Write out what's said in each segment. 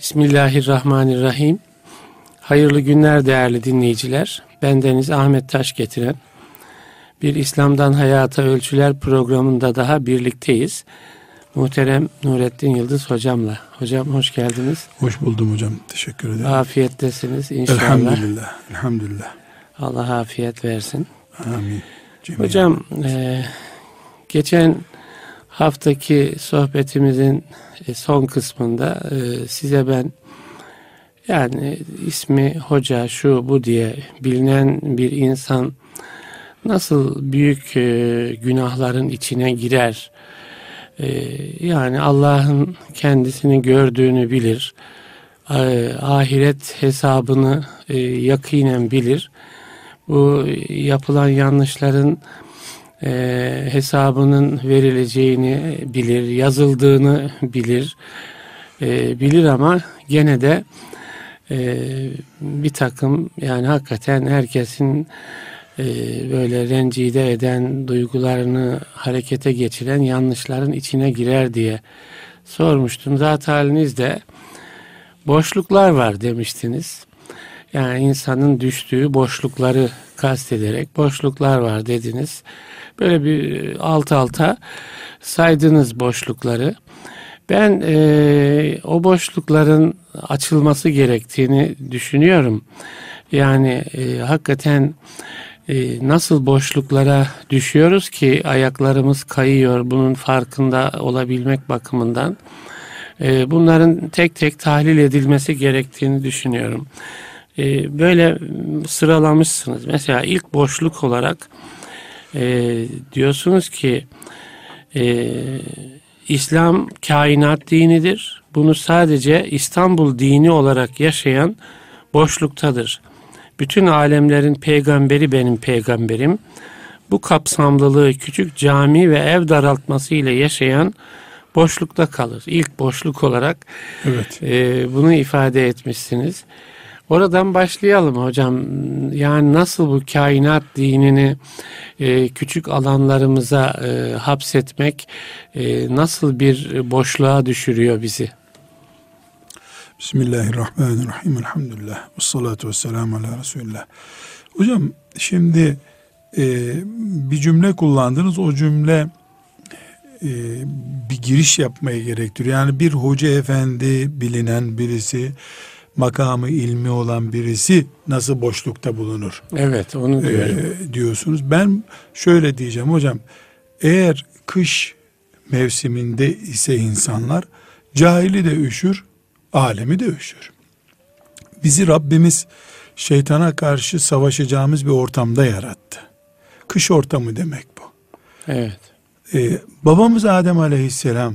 Bismillahirrahmanirrahim. Hayırlı günler değerli dinleyiciler. Bendeniz Ahmet Taş getiren bir İslam'dan Hayata Ölçüler programında daha birlikteyiz. Muhterem Nurettin Yıldız hocamla. Hocam hoş geldiniz. Hoş buldum hocam. Teşekkür ederim. Afiyettesiniz inşallah. Elhamdülillah. Elhamdülillah. Allah afiyet versin. Amin. Cemiyen. Hocam e, geçen haftaki sohbetimizin e, son kısmında e, size ben yani ismi hoca şu bu diye bilinen bir insan nasıl büyük e, günahların içine girer? Yani Allah'ın kendisini gördüğünü bilir. Ahiret hesabını yakinen bilir. Bu yapılan yanlışların e, hesabının verileceğini bilir, yazıldığını bilir, e, bilir ama gene de e, bir takım yani hakikaten herkesin e, böyle rencide eden duygularını harekete geçiren yanlışların içine girer diye sormuştum. Zat halinizde boşluklar var demiştiniz. Yani insanın düştüğü boşlukları kastederek boşluklar var dediniz. Böyle bir alt alta saydınız boşlukları. Ben e, o boşlukların açılması gerektiğini düşünüyorum. Yani e, hakikaten e, nasıl boşluklara düşüyoruz ki ayaklarımız kayıyor bunun farkında olabilmek bakımından. E, bunların tek tek tahlil edilmesi gerektiğini düşünüyorum. E, böyle sıralamışsınız. Mesela ilk boşluk olarak e, diyorsunuz ki e, İslam kainat dinidir. Bunu sadece İstanbul dini olarak yaşayan boşluktadır. Bütün alemlerin peygamberi benim peygamberim. Bu kapsamlılığı küçük cami ve ev daraltması ile yaşayan boşlukta kalır. İlk boşluk olarak evet. e, bunu ifade etmişsiniz. Oradan başlayalım hocam. Yani nasıl bu kainat dinini e, küçük alanlarımıza e, hapsetmek e, nasıl bir boşluğa düşürüyor bizi? Bismillahirrahmanirrahim. Elhamdülillah. Ve salatu ve selamu ala Resulullah. Hocam şimdi e, bir cümle kullandınız. O cümle e, bir giriş yapmaya gerektiriyor. Yani bir hoca efendi bilinen birisi makamı ilmi olan birisi nasıl boşlukta bulunur? Evet onu diyorum. Ee, diyorsunuz. Ben şöyle diyeceğim hocam. Eğer kış mevsiminde ise insanlar cahili de üşür, alemi de üşür. Bizi Rabbimiz şeytana karşı savaşacağımız bir ortamda yarattı. Kış ortamı demek bu. Evet. Ee, babamız Adem aleyhisselam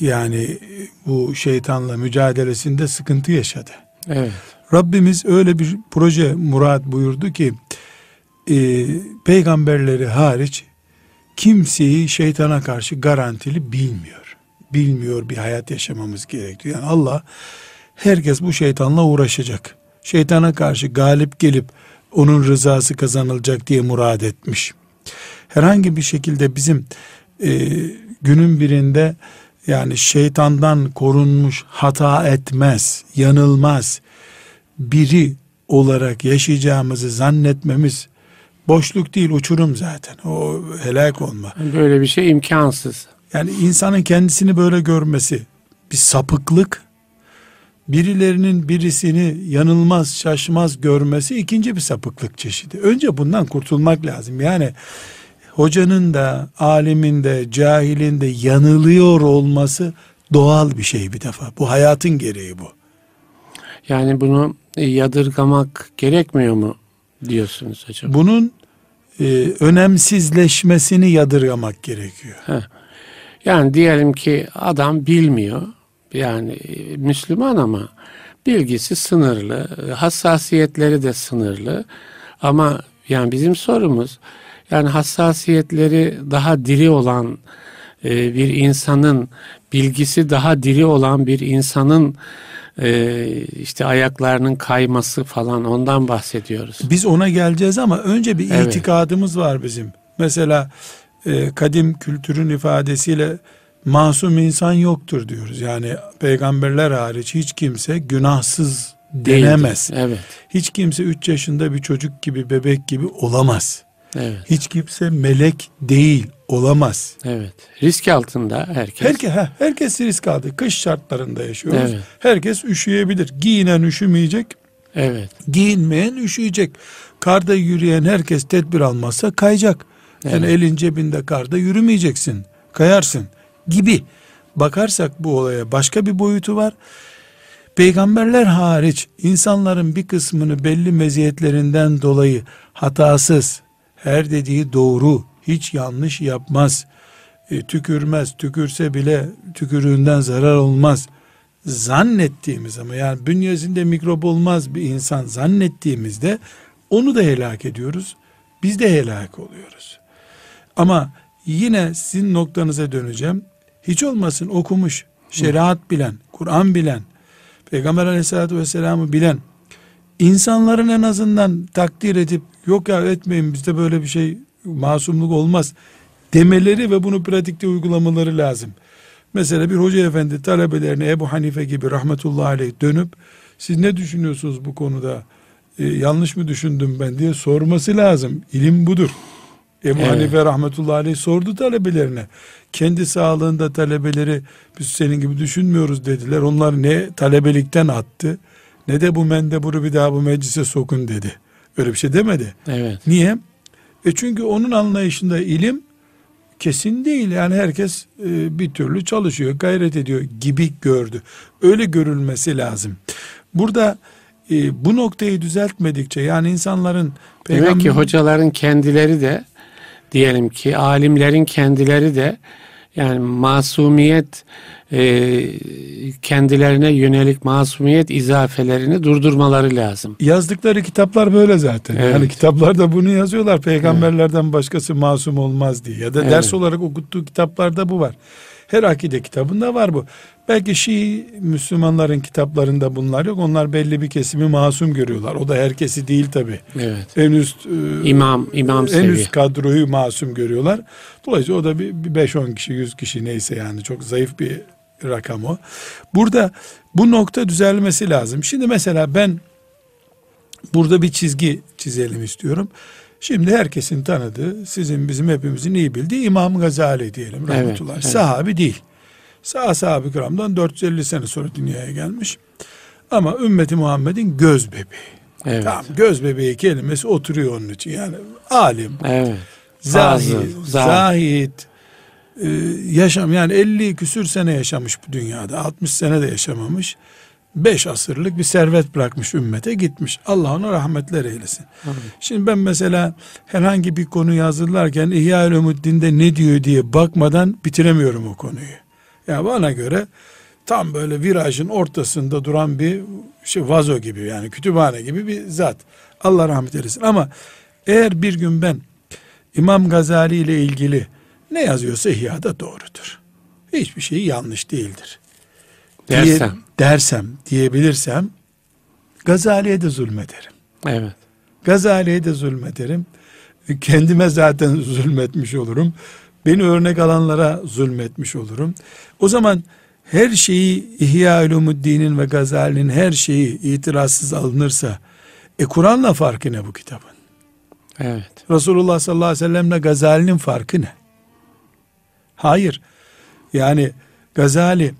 yani bu şeytanla mücadelesinde sıkıntı yaşadı. Evet. Rabbimiz öyle bir proje murat buyurdu ki e, peygamberleri hariç kimseyi şeytana karşı garantili bilmiyor. Bilmiyor bir hayat yaşamamız gerekiyor. Yani Allah herkes bu şeytanla uğraşacak. Şeytana karşı galip gelip onun rızası kazanılacak diye murad etmiş. Herhangi bir şekilde bizim e, günün birinde yani şeytandan korunmuş, hata etmez, yanılmaz biri olarak yaşayacağımızı zannetmemiz boşluk değil uçurum zaten. O helak olma. Böyle bir şey imkansız. Yani insanın kendisini böyle görmesi bir sapıklık. Birilerinin birisini yanılmaz, şaşmaz görmesi ikinci bir sapıklık çeşidi. Önce bundan kurtulmak lazım. Yani hocanın da, alimin de, cahilin de yanılıyor olması doğal bir şey bir defa. Bu hayatın gereği bu. Yani bunu yadırgamak gerekmiyor mu diyorsunuz hocam? Bunun e, önemsizleşmesini yadırgamak gerekiyor. Heh. Yani diyelim ki adam bilmiyor. Yani e, Müslüman ama bilgisi sınırlı, hassasiyetleri de sınırlı. Ama yani bizim sorumuz yani hassasiyetleri daha diri olan e, bir insanın bilgisi daha diri olan bir insanın e, işte ayaklarının kayması falan ondan bahsediyoruz. Biz ona geleceğiz ama önce bir evet. itikadımız var bizim. Mesela e, kadim kültürün ifadesiyle masum insan yoktur diyoruz. Yani peygamberler hariç hiç kimse günahsız denemez. Değildir. Evet. Hiç kimse 3 yaşında bir çocuk gibi, bebek gibi olamaz. Evet. Hiç kimse melek değil, olamaz. Evet. Risk altında herkes. Herkes, heh, herkes risk aldı. Kış şartlarında yaşıyoruz. Evet. Herkes üşüyebilir. Giyinen üşümeyecek, Evet. giyinmeyen üşüyecek. Karda yürüyen herkes tedbir almazsa kayacak. Yani Evet. elin cebinde karda yürümeyeceksin. Kayarsın gibi. Bakarsak bu olaya başka bir boyutu var. Peygamberler hariç insanların bir kısmını belli meziyetlerinden dolayı hatasız, her dediği doğru, hiç yanlış yapmaz, e, tükürmez, tükürse bile tükürüğünden zarar olmaz zannettiğimiz ama yani bünyesinde mikrop olmaz bir insan zannettiğimizde onu da helak ediyoruz. Biz de helak oluyoruz. Ama yine sizin noktanıza döneceğim. Hiç olmasın okumuş, şeriat bilen, Kur'an bilen, Peygamber aleyhissalatü vesselam'ı bilen, insanların en azından takdir edip yok ya etmeyin bizde böyle bir şey masumluk olmaz demeleri ve bunu pratikte uygulamaları lazım. Mesela bir hoca efendi talebelerine Ebu Hanife gibi rahmetullahi aleyh dönüp siz ne düşünüyorsunuz bu konuda Ee, yanlış mı düşündüm ben diye sorması lazım. İlim budur. Ebu Evet. Hanife rahmetullahi aleyh sordu talebelerine. Kendi sağlığında talebeleri biz senin gibi düşünmüyoruz dediler. Onlar ne talebelikten attı ne de bu mendeburu bir daha bu meclise sokun dedi. Öyle bir şey demedi. Evet. Niye? E çünkü onun anlayışında ilim kesin değil. Yani herkes e, bir türlü çalışıyor, gayret ediyor gibi gördü. Öyle görülmesi lazım. Burada e, bu noktayı düzeltmedikçe yani insanların Demek ki hocaların kendileri de diyelim ki alimlerin kendileri de yani masumiyet e, kendilerine yönelik masumiyet izafelerini durdurmaları lazım. yazdıkları kitaplar böyle zaten. Evet. Yani kitaplarda bunu yazıyorlar. Peygamberlerden başkası masum olmaz diye. Ya da Evet. ders olarak okuttuğu kitaplarda bu var. Her akide kitabında var bu. Belki Şii Müslümanların kitaplarında bunlar yok. Onlar belli bir kesimi masum görüyorlar. O da herkesi değil tabi. Evet. En üst e, İmam imam en seviye. üst kadroyu masum görüyorlar. Dolayısıyla o da bir, bir 5-10 kişi 100 kişi neyse yani çok zayıf bir rakam o. Burada bu nokta düzelmesi lazım. Şimdi mesela ben burada bir çizgi çizelim istiyorum. Şimdi herkesin tanıdığı, sizin bizim hepimizin iyi bildiği İmam Gazali diyelim Evet, rahmetullah. evet. Sahabi değil. Sağ sahabi kiramdan 450 sene sonra dünyaya gelmiş. Ama ümmeti Muhammed'in göz bebeği. Evet. Tamam göz bebeği kelimesi oturuyor onun için. Yani alim, Evet. zahid, zahid. E, yaşam yani 50 küsür sene yaşamış bu dünyada. 60 sene de yaşamamış. 5 asırlık bir servet bırakmış ümmete gitmiş. Allah ona rahmetler eylesin. Şimdi ben mesela herhangi bir konuyu hazırlarken İhya Ulumuddin'de ne diyor diye bakmadan bitiremiyorum o konuyu. Ya bana göre tam böyle virajın ortasında duran bir şey vazo gibi yani kütüphane gibi bir zat. Allah rahmet eylesin. Ama eğer bir gün ben İmam Gazali ile ilgili ne yazıyorsa İhya'da doğrudur. Hiçbir şey yanlış değildir. Diye- Dersem. dersem, diyebilirsem Gazali'ye de zulmederim. Evet. Gazali'ye de zulmederim. Kendime zaten zulmetmiş olurum. Beni örnek alanlara zulmetmiş olurum. O zaman her şeyi İhya Ulumuddin'in ve Gazali'nin her şeyi itirazsız alınırsa e Kur'an'la farkı ne bu kitabın? Evet. Resulullah sallallahu aleyhi ve sellemle Gazali'nin farkı ne? Hayır. Yani Gazali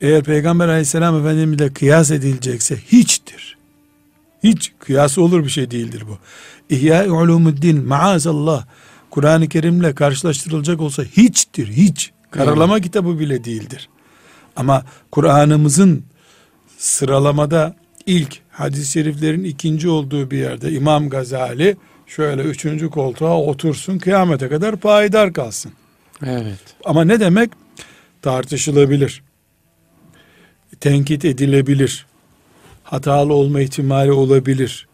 eğer Peygamber aleyhisselam efendimizle kıyas edilecekse hiçtir. Hiç kıyası olur bir şey değildir bu. İhya-i Ulumuddin maazallah Kur'an-ı Kerim'le karşılaştırılacak olsa hiçtir, hiç. Karalama kitabı bile değildir. Ama Kur'an'ımızın sıralamada ilk hadis-i şeriflerin ikinci olduğu bir yerde İmam Gazali şöyle üçüncü koltuğa otursun kıyamete kadar payidar kalsın. Evet. Ama ne demek? Tartışılabilir. Tenkit edilebilir. Hatalı olma ihtimali olabilir.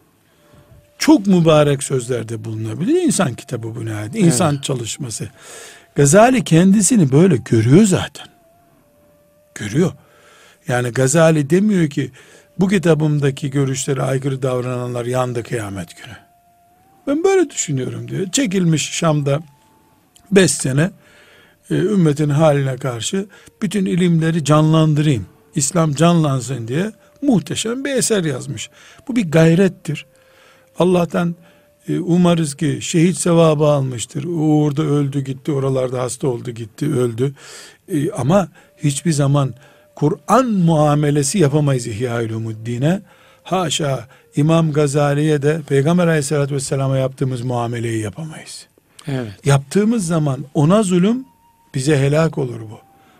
Çok mübarek sözlerde bulunabilir. İnsan kitabı bu nihayet. İnsan çalışması. Gazali kendisini böyle görüyor zaten. Görüyor. Yani Gazali demiyor ki bu kitabımdaki görüşlere aykırı davrananlar yandı kıyamet günü. Ben böyle düşünüyorum diyor. Çekilmiş Şam'da 5 sene e, ümmetin haline karşı bütün ilimleri canlandırayım. İslam canlansın diye muhteşem bir eser yazmış. Bu bir gayrettir. Allah'tan e, umarız ki şehit sevabı almıştır. Uğur'da öldü gitti, oralarda hasta oldu gitti, öldü. E, ama hiçbir zaman Kur'an muamelesi yapamayız İhya-ül Umuddin'e. Haşa İmam Gazali'ye de Peygamber Aleyhisselatü Vesselam'a yaptığımız muameleyi yapamayız. Evet. Yaptığımız zaman ona zulüm bize helak olur bu.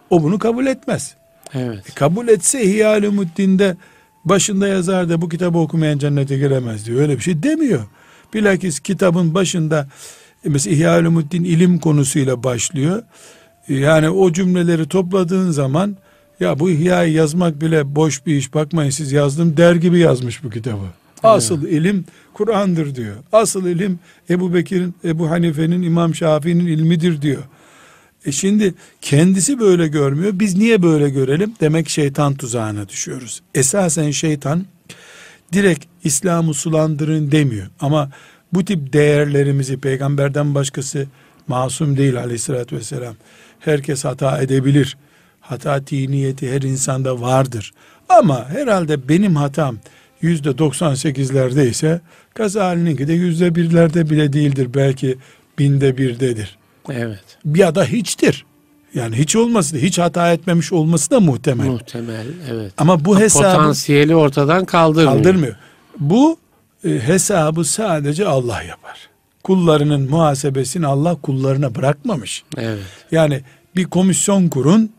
O bunu kabul etmez. Evet. E, kabul etse İhya-ül Umuddin'de başında yazar da bu kitabı okumayan cennete giremez diyor. Öyle bir şey demiyor. Bilakis kitabın başında e, mesela İhya-ül Umuddin ilim konusuyla başlıyor. E, yani o cümleleri topladığın zaman ya bu İhya'yı yazmak bile boş bir iş bakmayın siz yazdım der gibi yazmış bu kitabı. Asıl ilim Kur'an'dır diyor. Asıl ilim Ebu Bekir'in, Ebu Hanife'nin, İmam Şafii'nin ilmidir diyor. E şimdi kendisi böyle görmüyor. Biz niye böyle görelim? Demek şeytan tuzağına düşüyoruz. Esasen şeytan direkt İslam'ı sulandırın demiyor. Ama bu tip değerlerimizi peygamberden başkası masum değil aleyhissalatü vesselam. Herkes hata edebilir. Hata tiniyeti her insanda vardır. Ama herhalde benim hatam yüzde 98'lerde ise Gazali'ninki de yüzde birlerde bile değildir. Belki binde birdedir. Evet. Ya da hiçtir. Yani hiç olması hiç hata etmemiş olması da muhtemel. Muhtemel. Evet. Ama bu hesabı Potansiyeli ortadan kaldırmıyor. kaldırmıyor. Bu e, hesabı sadece Allah yapar. Kullarının muhasebesini Allah kullarına bırakmamış. Evet. Yani bir komisyon kurun,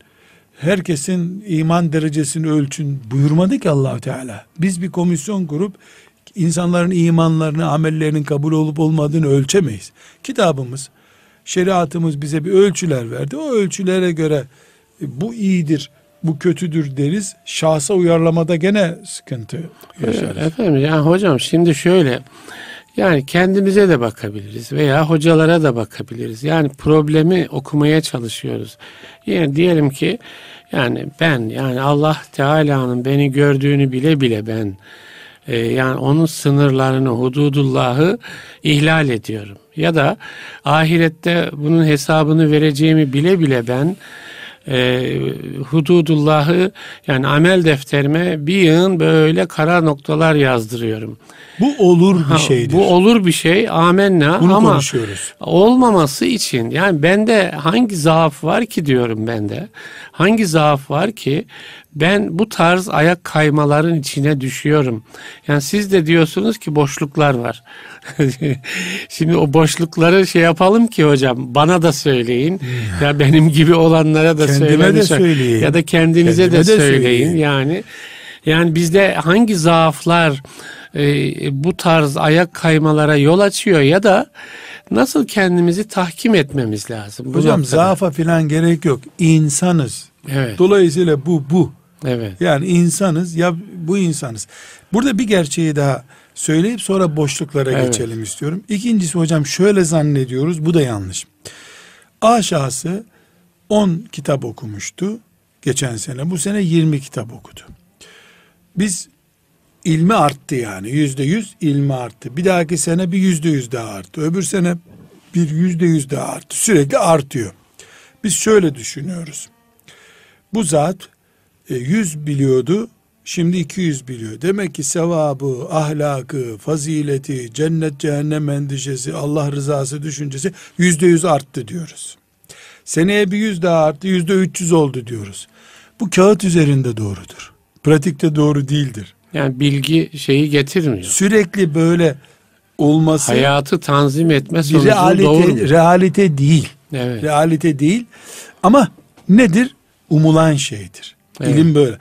herkesin iman derecesini ölçün buyurmadı ki allah Teala. Biz bir komisyon kurup insanların imanlarını, amellerinin kabul olup olmadığını ölçemeyiz. Kitabımız, şeriatımız bize bir ölçüler verdi. O ölçülere göre e, bu iyidir, bu kötüdür deriz. Şahsa uyarlamada gene sıkıntı yaşarız. Efendim yani hocam şimdi şöyle yani kendimize de bakabiliriz veya hocalara da bakabiliriz. Yani problemi okumaya çalışıyoruz. Yani diyelim ki yani ben yani Allah Teala'nın beni gördüğünü bile bile ben e, yani onun sınırlarını hududullahı ihlal ediyorum. Ya da ahirette bunun hesabını vereceğimi bile bile ben e, hududullahı yani amel defterime bir yığın böyle kara noktalar yazdırıyorum. Bu olur bir Ha, şeydir. Bu olur bir şey amenna Bunu ama konuşuyoruz. olmaması için yani bende hangi zaaf var ki diyorum bende. Hangi zaaf var ki ben bu tarz ayak kaymaların içine düşüyorum. Yani siz de diyorsunuz ki boşluklar var. Şimdi o boşlukları şey yapalım ki hocam bana da söyleyin. ya benim gibi olanlara da Kendime söyleyin. de söyleyin. Ya da kendinize Kendime de de söyleyin. söyleyin. Yani yani bizde hangi zaaflar e, bu tarz ayak kaymalara yol açıyor ya da nasıl kendimizi tahkim etmemiz lazım? bu Hocam noktada? zaafa filan gerek yok. İnsanız. Evet. Dolayısıyla bu bu. Evet. Yani insanız ya bu insanız. Burada bir gerçeği daha söyleyip sonra boşluklara Evet. geçelim istiyorum. İkincisi hocam şöyle zannediyoruz bu da yanlış. A şahsı 10 kitap okumuştu geçen sene. Bu sene 20 kitap okudu. Biz ilmi arttı yani yüzde yüz ilmi arttı. Bir dahaki sene bir yüzde yüz daha arttı. Öbür sene bir yüzde yüz daha arttı. Sürekli artıyor. Biz şöyle düşünüyoruz. Bu zat e, 100 biliyordu, şimdi 200 biliyor. Demek ki sevabı, ahlakı, fazileti, cennet cehennem endişesi, Allah rızası düşüncesi yüzde yüz arttı diyoruz. Seneye bir yüz daha arttı, yüzde 300 oldu diyoruz. Bu kağıt üzerinde doğrudur. Pratikte doğru değildir. Yani bilgi şeyi getirmiyor. Sürekli böyle olması Hayatı tanzim etme sonucu realite, doğurmuyor. realite değil. Evet. Realite değil. Ama nedir? Umulan şeydir. Evet. İlim böyle.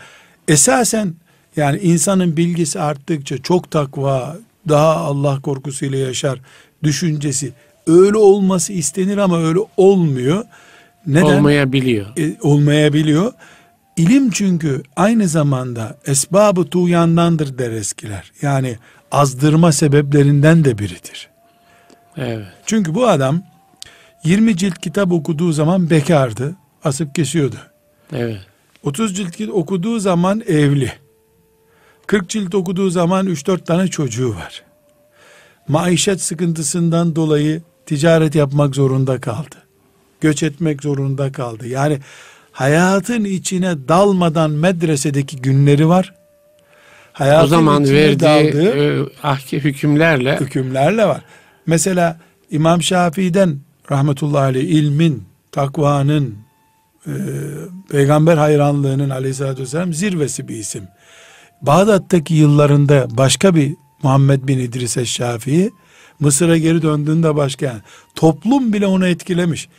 Esasen yani insanın bilgisi arttıkça çok takva, daha Allah korkusuyla yaşar düşüncesi öyle olması istenir ama öyle olmuyor. Neden? Olmayabiliyor. E, olmayabiliyor. İlim çünkü aynı zamanda esbabı tuğyandandır der eskiler. Yani azdırma sebeplerinden de biridir. Evet. Çünkü bu adam 20 cilt kitap okuduğu zaman bekardı. Asıp kesiyordu. Evet. 30 cilt okuduğu zaman evli. 40 cilt okuduğu zaman 3-4 tane çocuğu var. Maişet sıkıntısından dolayı ticaret yapmak zorunda kaldı. göç etmek zorunda kaldı. Yani hayatın içine dalmadan medresedeki günleri var. Hayatın o zaman verdiği daldığı, ahki hükümlerle hükümlerle var. Mesela İmam Şafii'den rahmetullahi aleyh ilmin, takvanın, e, peygamber hayranlığının aleyhissalatü vesselam zirvesi bir isim. Bağdat'taki yıllarında başka bir Muhammed bin İdris Şafii Mısır'a geri döndüğünde başka yani. Toplum bile onu etkilemiş.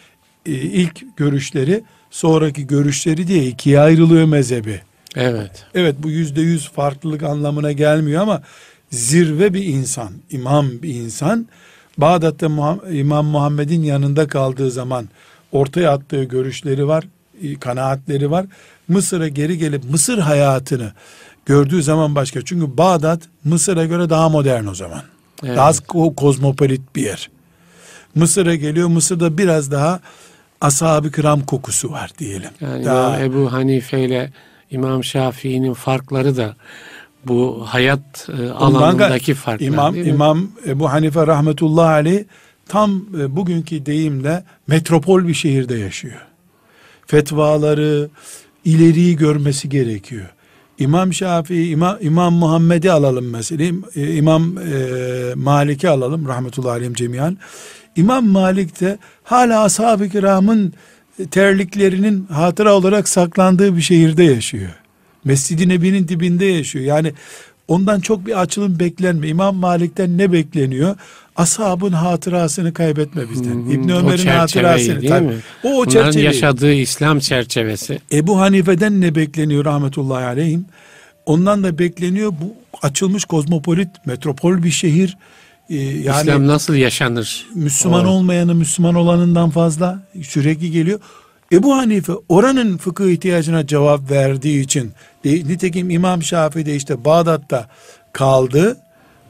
Ee, ilk görüşleri sonraki görüşleri diye ikiye ayrılıyor mezhebi. Evet. Evet bu yüzde yüz farklılık anlamına gelmiyor ama zirve bir insan, imam bir insan. Bağdat'ta İmam Muhammed'in yanında kaldığı zaman ortaya attığı görüşleri var, e, kanaatleri var. Mısır'a geri gelip Mısır hayatını gördüğü zaman başka. Çünkü Bağdat Mısır'a göre daha modern o zaman. Evet. Daha kozmopolit bir yer. Mısır'a geliyor. Mısır'da biraz daha ashab-ı kiram kokusu var diyelim. Yani daha... Ebu Hanife ile İmam Şafii'nin farkları da bu hayat e, alanındaki farklar İmam, İmam Ebu Hanife rahmetullahi aleyh tam e, bugünkü deyimle metropol bir şehirde yaşıyor. Fetvaları ileriyi görmesi gerekiyor. İmam Şafii, İmam, İmam Muhammed'i alalım mesela. E, İmam e, Malik'i alalım rahmetullahi aleyhim cemiyan. İmam Malik de hala ashab-ı kiramın terliklerinin hatıra olarak saklandığı bir şehirde yaşıyor. Mescid-i Nebi'nin dibinde yaşıyor. Yani ondan çok bir açılım beklenmiyor. İmam Malik'ten ne bekleniyor? Ashabın hatırasını kaybetme bizden. Hmm, İbn Ömer'in hatırasını. Değil tabii. mi? O, o Onların yaşadığı İslam çerçevesi. Ebu Hanife'den ne bekleniyor rahmetullahi aleyhim? Ondan da bekleniyor bu açılmış kozmopolit, metropol bir şehir. Ee, yani İslam nasıl yaşanır? Müslüman o. olmayanı Müslüman olanından fazla sürekli geliyor. Ebu Hanife oranın fıkıh ihtiyacına cevap verdiği için nitekim İmam Şafii de işte Bağdat'ta kaldı.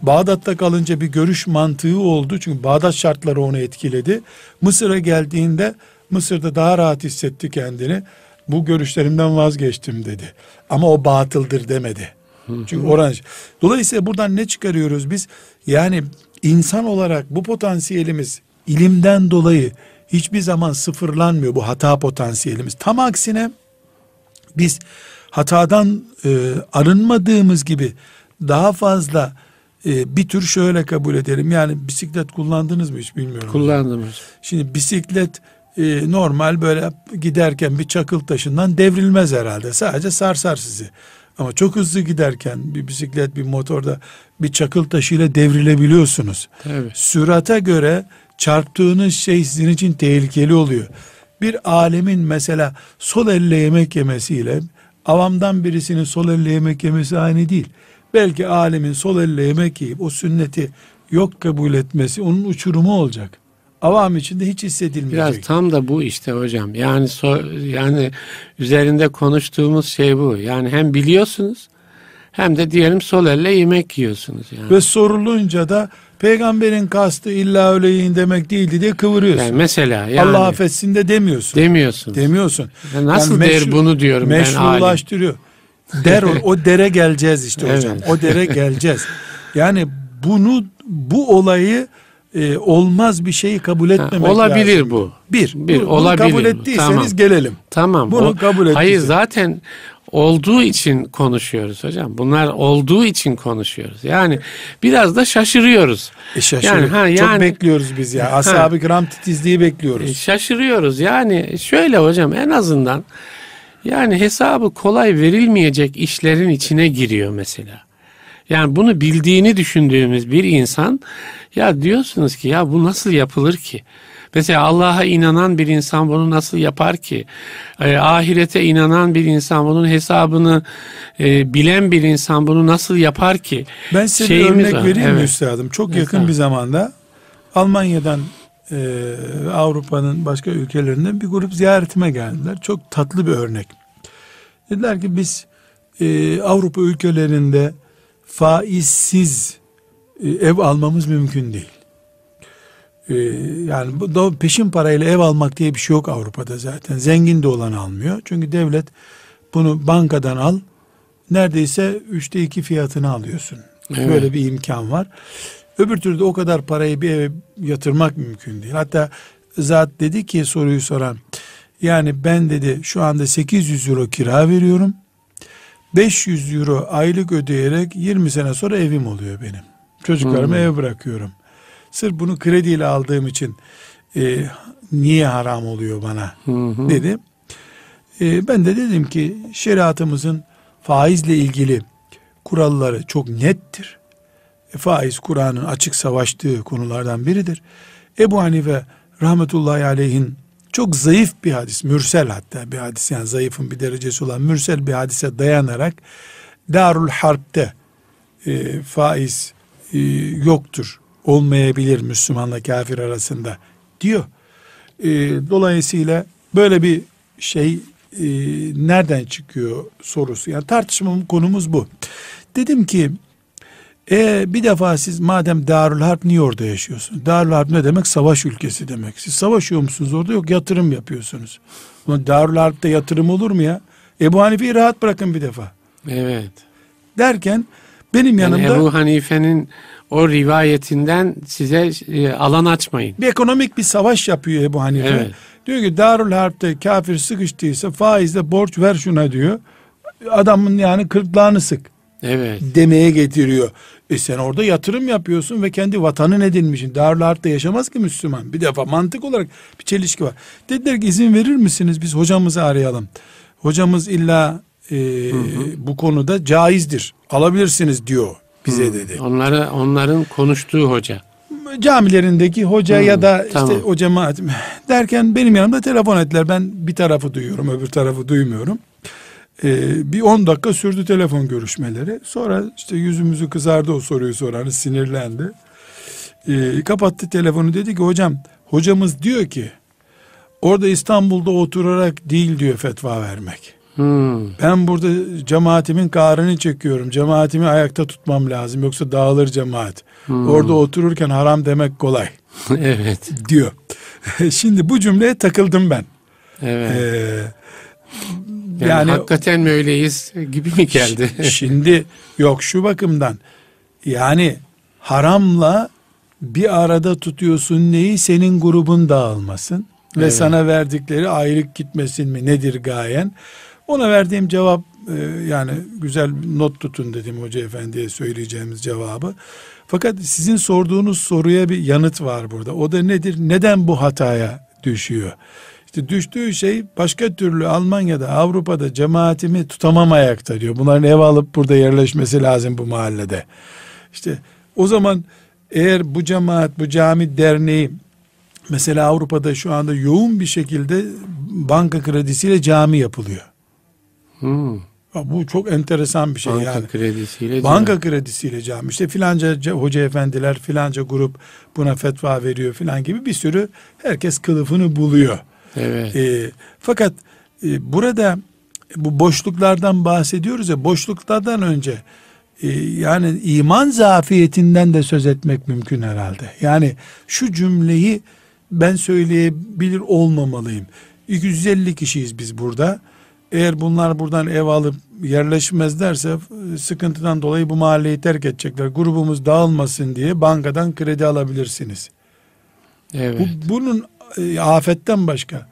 Bağdat'ta kalınca bir görüş mantığı oldu. Çünkü Bağdat şartları onu etkiledi. Mısır'a geldiğinde Mısır'da daha rahat hissetti kendini. Bu görüşlerimden vazgeçtim dedi. Ama o batıldır demedi. Çünkü oran. Dolayısıyla buradan ne çıkarıyoruz biz? Yani insan olarak bu potansiyelimiz ilimden dolayı hiçbir zaman sıfırlanmıyor bu hata potansiyelimiz. Tam aksine biz hatadan e, arınmadığımız gibi daha fazla e, bir tür şöyle kabul edelim. Yani bisiklet kullandınız mı hiç bilmiyorum. Kullandım. Şimdi bisiklet e, normal böyle giderken bir çakıl taşından devrilmez herhalde. Sadece sarsar sizi. Ama çok hızlı giderken bir bisiklet bir motorda bir çakıl taşıyla devrilebiliyorsunuz. Tabii. Sürata göre çarptığınız şey sizin için tehlikeli oluyor. Bir alemin mesela sol elle yemek yemesiyle avamdan birisinin sol elle yemek yemesi aynı değil. Belki alemin sol elle yemek yiyip o sünneti yok kabul etmesi onun uçurumu olacak. Avam içinde hiç hissedilmeyecek. Biraz tam da bu işte hocam. Yani so, yani üzerinde konuştuğumuz şey bu. Yani hem biliyorsunuz hem de diyelim sol elle yemek yiyorsunuz yani. Ve sorulunca da peygamberin kastı illa öyle yiyin demek değildi diye kıvırıyorsun. Yani mesela yani. Allah affetsin de demiyorsun. Demiyorsun. Demiyorsun. Yani nasıl yani der bunu diyorum meşrulaştırıyor. ben Der o, o dere geleceğiz işte evet. hocam. O dere geleceğiz. Yani bunu bu olayı e, olmaz bir şeyi kabul etmemek ha, olabilir lazım. bu. Bir, bir bu, olabilir. kabul ettiyseniz tamam. gelelim. Tamam. Bunu o, kabul ettiyseniz. Hayır zaten olduğu için konuşuyoruz hocam. Bunlar olduğu için konuşuyoruz. Yani biraz da şaşırıyoruz. E şaşırıyoruz. Yani, ha, yani, Çok bekliyoruz biz ya. Ashab-ı kiram titizliği bekliyoruz. E şaşırıyoruz. Yani şöyle hocam en azından yani hesabı kolay verilmeyecek işlerin içine giriyor mesela. Yani bunu bildiğini düşündüğümüz bir insan ya diyorsunuz ki ya bu nasıl yapılır ki? Mesela Allah'a inanan bir insan bunu nasıl yapar ki? E, ahirete inanan bir insan bunun hesabını e, bilen bir insan bunu nasıl yapar ki? Ben size Şeyimiz bir örnek var. vereyim evet. üstadım. Çok yakın bir zamanda Almanya'dan e, Avrupa'nın başka ülkelerinden bir grup ziyaretime geldiler. Çok tatlı bir örnek. Dediler ki biz e, Avrupa ülkelerinde faizsiz e, ev almamız mümkün değil. E, yani bu peşin parayla ev almak diye bir şey yok Avrupa'da zaten. Zengin de olan almıyor. Çünkü devlet bunu bankadan al neredeyse üçte iki fiyatını alıyorsun. Evet. Böyle bir imkan var. Öbür türlü o kadar parayı bir eve yatırmak mümkün değil. Hatta zat dedi ki soruyu soran yani ben dedi şu anda 800 euro kira veriyorum. 500 euro aylık ödeyerek 20 sene sonra evim oluyor benim. Çocuklarımı hmm. ev bırakıyorum. Sırf bunu krediyle aldığım için e, niye haram oluyor bana hmm. dedi. E, ben de dedim ki şeriatımızın faizle ilgili kuralları çok nettir. E, faiz Kur'an'ın açık savaştığı konulardan biridir. Ebu Hanife rahmetullahi aleyhin çok zayıf bir hadis, mürsel hatta bir hadis yani zayıfın bir derecesi olan mürsel bir hadise dayanarak Darul Harp'te e, faiz e, yoktur, olmayabilir Müslümanla kafir arasında diyor. E, dolayısıyla böyle bir şey e, nereden çıkıyor sorusu. Yani tartışmamın konumuz bu. Dedim ki e bir defa siz madem Darül Harp niye orada yaşıyorsunuz? Darül Harp ne demek? Savaş ülkesi demek. Siz savaşıyor musunuz orada? Yok yatırım yapıyorsunuz. Ama Darül Harp'te yatırım olur mu ya? Ebu Hanife'yi rahat bırakın bir defa. Evet. Derken benim yanımda... Yani Ebu Hanife'nin o rivayetinden size e, alan açmayın. Bir ekonomik bir savaş yapıyor Ebu Hanife. Evet. Diyor ki Darül Harp'te kafir sıkıştıysa faizle borç ver şuna diyor. Adamın yani kırklağını sık. Evet. Demeye getiriyor. E sen orada yatırım yapıyorsun ve kendi vatanın edinmişsin. Darül Harp'te yaşamaz ki Müslüman. Bir defa mantık olarak bir çelişki var. Dediler ki izin verir misiniz biz hocamızı arayalım. Hocamız illa e, hı hı. bu konuda caizdir. Alabilirsiniz diyor bize hı. dedi. Onlara onların konuştuğu hoca camilerindeki hoca hmm, ya da tamam. işte o cemaat derken benim yanımda telefon ettiler. Ben bir tarafı duyuyorum, öbür tarafı duymuyorum. Ee, bir 10 dakika sürdü telefon görüşmeleri. Sonra işte yüzümüzü kızardı o soruyu soranı sinirlendi. Ee, kapattı telefonu dedi ki hocam hocamız diyor ki orada İstanbul'da oturarak değil diyor fetva vermek. Hmm. Ben burada cemaatimin kahrını çekiyorum. Cemaatimi ayakta tutmam lazım. Yoksa dağılır cemaat. Hmm. Orada otururken haram demek kolay. evet. Diyor. Şimdi bu cümleye takıldım ben. Evet. Ee, yani, yani hakikaten mi öyleyiz gibi mi geldi? şimdi yok şu bakımdan yani haramla bir arada tutuyorsun neyi senin grubun dağılmasın ve evet. sana verdikleri ayrık gitmesin mi nedir gayen? Ona verdiğim cevap e, yani güzel not tutun dedim hoca efendiye söyleyeceğimiz cevabı. Fakat sizin sorduğunuz soruya bir yanıt var burada. O da nedir? Neden bu hataya düşüyor? İşte düştüğü şey başka türlü Almanya'da, Avrupa'da cemaatimi tutamam ayakta diyor. Bunların ev alıp burada yerleşmesi lazım bu mahallede. İşte o zaman eğer bu cemaat, bu cami derneği mesela Avrupa'da şu anda yoğun bir şekilde banka kredisiyle cami yapılıyor. Hmm. Bu çok enteresan bir şey banka yani. Kredisiyle banka cami. kredisiyle cami. İşte filanca hoca efendiler filanca grup buna fetva veriyor filan gibi bir sürü herkes kılıfını buluyor. Evet. E, fakat e, burada bu boşluklardan bahsediyoruz ya boşluklardan önce e, yani iman zafiyetinden de söz etmek mümkün herhalde. Yani şu cümleyi ben söyleyebilir olmamalıyım. 250 kişiyiz biz burada. Eğer bunlar buradan ev alıp yerleşmezlerse sıkıntıdan dolayı bu mahalleyi terk edecekler. Grubumuz dağılmasın diye bankadan kredi alabilirsiniz. Evet. Bu, bunun e, afetten başka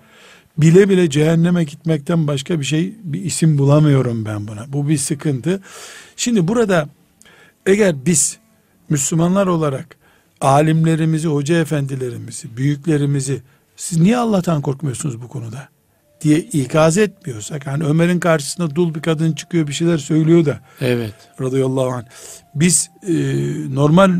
bile bile cehenneme gitmekten başka bir şey bir isim bulamıyorum ben buna. Bu bir sıkıntı. Şimdi burada eğer biz Müslümanlar olarak alimlerimizi, hoca efendilerimizi, büyüklerimizi siz niye Allah'tan korkmuyorsunuz bu konuda? Diye ikaz etmiyorsak hani Ömer'in karşısında dul bir kadın çıkıyor bir şeyler söylüyor da evet radıyallahu anh biz e, normal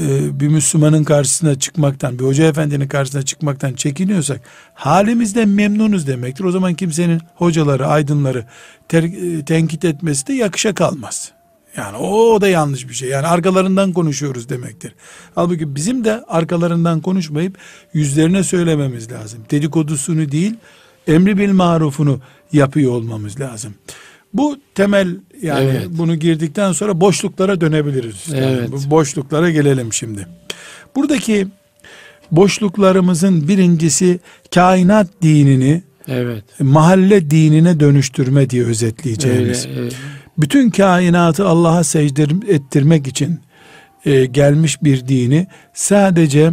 e, bir Müslümanın karşısına çıkmaktan bir hoca efendinin karşısına çıkmaktan çekiniyorsak halimizden memnunuz demektir. O zaman kimsenin hocaları aydınları ter, e, tenkit etmesi de yakışa kalmaz. Yani o, o da yanlış bir şey. Yani arkalarından konuşuyoruz demektir. Halbuki bizim de arkalarından konuşmayıp yüzlerine söylememiz lazım. Dedikodusunu değil, emri bil marufunu yapıyor olmamız lazım. Bu temel yani evet. bunu girdikten sonra boşluklara dönebiliriz. Yani evet. Bu boşluklara gelelim şimdi. Buradaki boşluklarımızın birincisi kainat dinini evet. mahalle dinine dönüştürme diye özetleyeceğimiz. Öyle, evet. Bütün kainatı Allah'a secde ettirmek için e, gelmiş bir dini sadece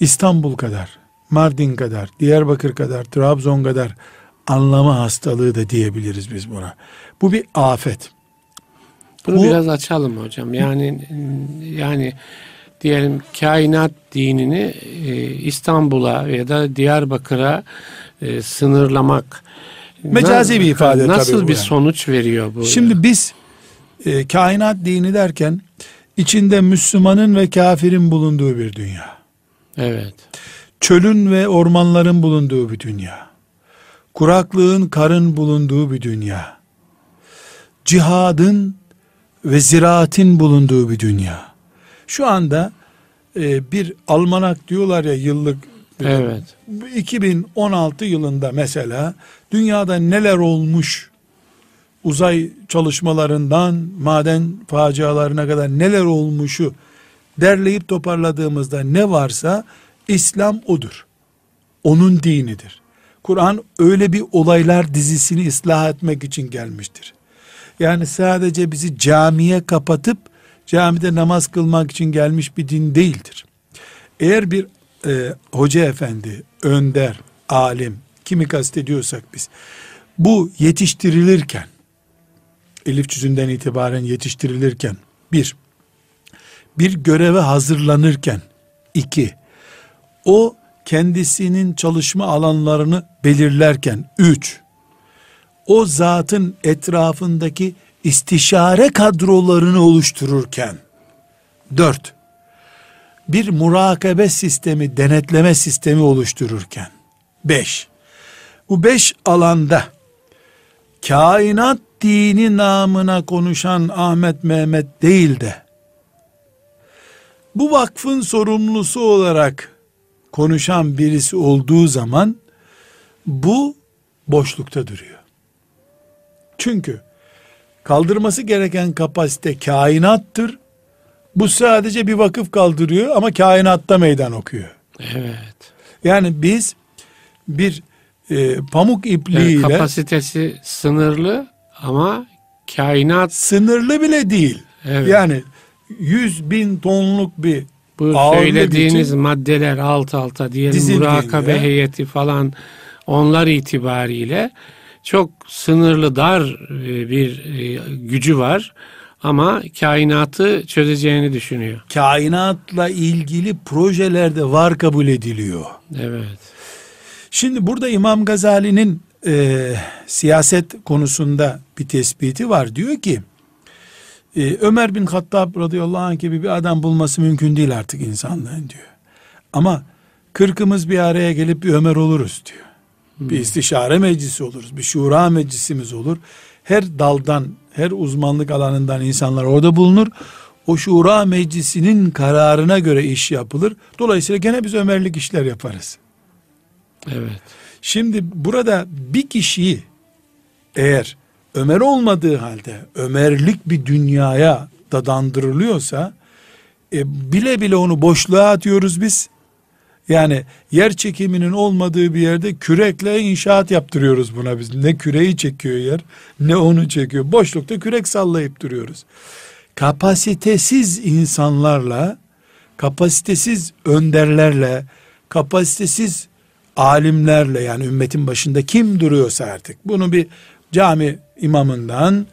İstanbul kadar Mardin kadar, Diyarbakır kadar, Trabzon kadar anlama hastalığı da diyebiliriz biz buna. Bu bir afet. Bunu Bu- biraz açalım hocam. Yani yani diyelim kainat dinini e, İstanbul'a ya da Diyarbakır'a e, sınırlamak Mecazi bir ifade nasıl tabii bu bir yani. sonuç veriyor bu? Şimdi biz e, kainat dini derken içinde Müslümanın ve kafirin bulunduğu bir dünya. evet. Çölün ve ormanların bulunduğu bir dünya. Kuraklığın, karın bulunduğu bir dünya. Cihadın ve ziraatin bulunduğu bir dünya. Şu anda e, bir almanak diyorlar ya yıllık. Evet. 2016 yılında mesela dünyada neler olmuş uzay çalışmalarından maden facialarına kadar neler olmuşu derleyip toparladığımızda ne varsa İslam odur. Onun dinidir. Kur'an öyle bir olaylar dizisini ıslah etmek için gelmiştir. Yani sadece bizi camiye kapatıp camide namaz kılmak için gelmiş bir din değildir. Eğer bir e, hoca efendi, önder, alim, kimi kastediyorsak biz, bu yetiştirilirken, elif cüzünden itibaren yetiştirilirken, bir, bir göreve hazırlanırken, iki, o kendisinin çalışma alanlarını belirlerken, üç, o zatın etrafındaki istişare kadrolarını oluştururken, dört, bir murakabe sistemi, denetleme sistemi oluştururken, beş, bu beş alanda kainat dini namına konuşan Ahmet Mehmet değil de, bu vakfın sorumlusu olarak konuşan birisi olduğu zaman, bu boşlukta duruyor. Çünkü kaldırması gereken kapasite kainattır. Bu sadece bir vakıf kaldırıyor ama kainatta meydan okuyor. Evet. Yani biz bir e, pamuk Yani ipliğiyle kapasitesi sınırlı ama kainat sınırlı bile değil. Evet. Yani 100 bin tonluk bir bu ağırlık söylediğiniz için maddeler alt alta diyelim murakabe heyeti falan onlar itibariyle çok sınırlı dar e, bir e, gücü var ama kainatı çözeceğini düşünüyor. kainatla ilgili projelerde var kabul ediliyor. Evet. Şimdi burada İmam Gazali'nin e, siyaset konusunda bir tespiti var. Diyor ki e, Ömer bin Hattab radıyallahu anh gibi bir adam bulması mümkün değil artık insanlığın diyor. Ama kırkımız bir araya gelip bir Ömer oluruz diyor. Bir istişare meclisi oluruz. Bir şura meclisimiz olur. Her daldan, her uzmanlık alanından insanlar orada bulunur. O şura meclisinin kararına göre iş yapılır. Dolayısıyla gene biz Ömerlik işler yaparız. Evet. Şimdi burada bir kişiyi eğer Ömer olmadığı halde Ömerlik bir dünyaya dadandırılıyorsa e, bile bile onu boşluğa atıyoruz biz. Yani yer çekiminin olmadığı bir yerde kürekle inşaat yaptırıyoruz buna biz. Ne küreği çekiyor yer ne onu çekiyor. Boşlukta kürek sallayıp duruyoruz. Kapasitesiz insanlarla, kapasitesiz önderlerle, kapasitesiz alimlerle yani ümmetin başında kim duruyorsa artık bunu bir cami imamından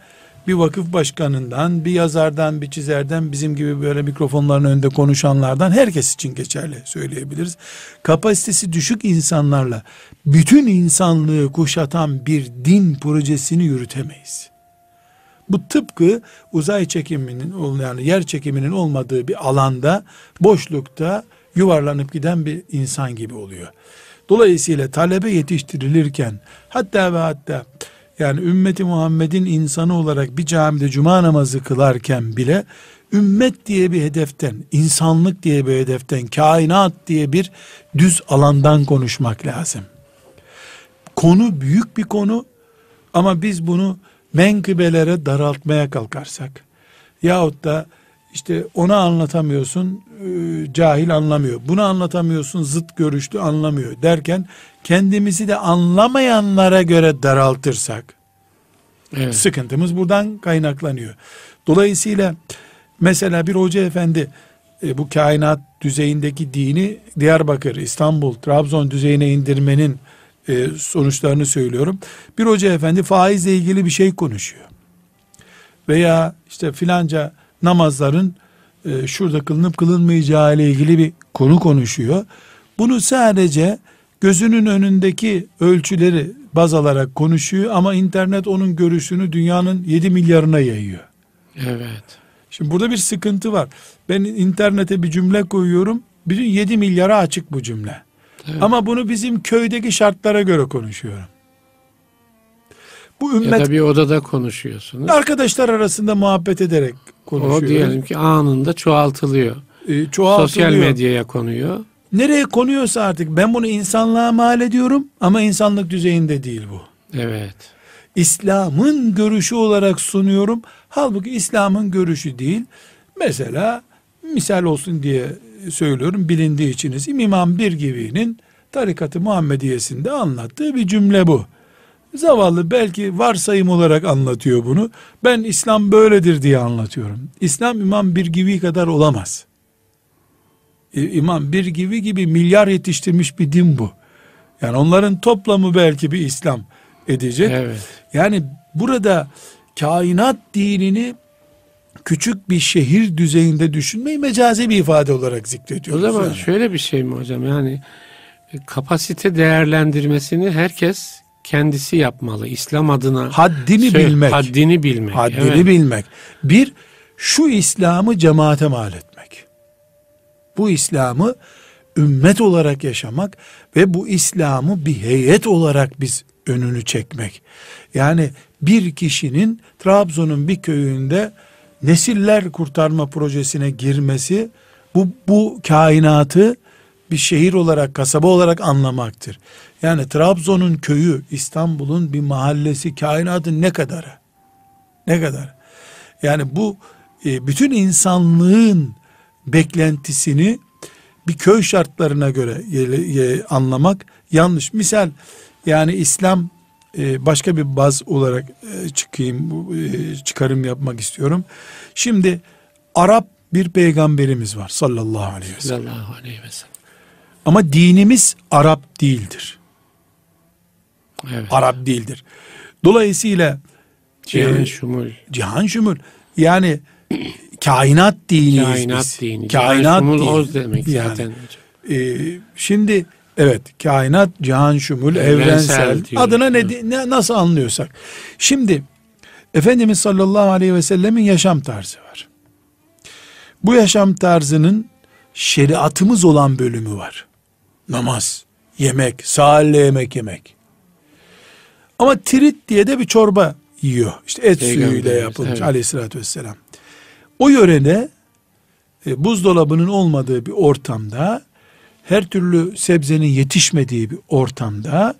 bir vakıf başkanından bir yazardan bir çizerden bizim gibi böyle mikrofonların önünde konuşanlardan herkes için geçerli söyleyebiliriz. Kapasitesi düşük insanlarla bütün insanlığı kuşatan bir din projesini yürütemeyiz. Bu tıpkı uzay çekiminin yani yer çekiminin olmadığı bir alanda boşlukta yuvarlanıp giden bir insan gibi oluyor. Dolayısıyla talebe yetiştirilirken hatta ve hatta yani ümmeti Muhammed'in insanı olarak bir camide cuma namazı kılarken bile ümmet diye bir hedeften, insanlık diye bir hedeften, kainat diye bir düz alandan konuşmak lazım. Konu büyük bir konu ama biz bunu menkıbelere daraltmaya kalkarsak yahut da işte ona anlatamıyorsun e, cahil anlamıyor. Bunu anlatamıyorsun zıt görüşlü anlamıyor derken kendimizi de anlamayanlara göre daraltırsak Evet. sıkıntımız buradan kaynaklanıyor. Dolayısıyla mesela bir hoca efendi e, bu kainat düzeyindeki dini Diyarbakır, İstanbul, Trabzon düzeyine indirmenin e, sonuçlarını söylüyorum. Bir hoca efendi faizle ilgili bir şey konuşuyor. Veya işte filanca namazların e, şurada kılınıp kılınmayacağı ile ilgili bir konu konuşuyor. Bunu sadece gözünün önündeki ölçüleri baz alarak konuşuyor ama internet onun görüşünü dünyanın 7 milyarına yayıyor. Evet. Şimdi burada bir sıkıntı var. Ben internete bir cümle koyuyorum. Bütün 7 milyara açık bu cümle. Evet. Ama bunu bizim köydeki şartlara göre konuşuyorum. Bu Ya ümmet da bir odada konuşuyorsunuz. arkadaşlar arasında muhabbet ederek konuşuyoruz. O diyelim ki anında çoğaltılıyor. E, çoğaltılıyor. Sosyal medyaya konuyor. Nereye konuyorsa artık ben bunu insanlığa mal ediyorum ama insanlık düzeyinde değil bu. Evet. İslam'ın görüşü olarak sunuyorum. Halbuki İslam'ın görüşü değil. Mesela misal olsun diye söylüyorum bilindiği içiniz. İmam Bir Gibi'nin tarikatı Muhammediyesinde anlattığı bir cümle bu. Zavallı belki varsayım olarak anlatıyor bunu. Ben İslam böyledir diye anlatıyorum. İslam İmam Bir Gibi kadar olamaz. İmam Bir Gibi gibi milyar yetiştirmiş bir din bu. Yani onların toplamı belki bir İslam edecek. Evet. Yani burada kainat dinini küçük bir şehir düzeyinde düşünmeyi mecazi bir ifade olarak O zikrediyoruz. zaman yani. şöyle bir şey mi hocam? Yani e, kapasite değerlendirmesini herkes kendisi yapmalı. İslam adına haddini Söyle- bilmek. Haddini bilmek. haddini evet. bilmek. Bir, şu İslam'ı cemaate mal etmek. Bu İslam'ı ümmet olarak yaşamak ve bu İslam'ı bir heyet olarak biz önünü çekmek. Yani bir kişinin Trabzon'un bir köyünde nesiller kurtarma projesine girmesi bu, bu kainatı bir şehir olarak, kasaba olarak anlamaktır. Yani Trabzon'un köyü, İstanbul'un bir mahallesi, kainatın ne kadarı? Ne kadar? Yani bu e, bütün insanlığın beklentisini bir köy şartlarına göre anlamak yanlış. Misal yani İslam e, başka bir baz olarak e, çıkayım e, çıkarım yapmak istiyorum. Şimdi Arap bir peygamberimiz var sallallahu aleyhi ve sellem. Sallallahu aleyhi ve sellem. Ama dinimiz Arap değildir. Evet. Arap değildir. Dolayısıyla Cihan e, şumul. cihan şumul yani kainat diniyiz Kainat biz. dini. Kainat dini. oz demek Yani, zaten. e, şimdi evet kainat cihan şumul Evrensel evrensel, adına ne, ne nasıl anlıyorsak. Şimdi Efendimiz sallallahu aleyhi ve sellemin yaşam tarzı var. Bu yaşam tarzının şeriatımız olan bölümü var. Namaz, yemek, saalle yemek yemek. Ama tirit diye de bir çorba yiyor. İşte et suyuyla Peygamberimiz, yapılmış evet. aleyhissalatü vesselam. O yörede e, buzdolabının olmadığı bir ortamda her türlü sebzenin yetişmediği bir ortamda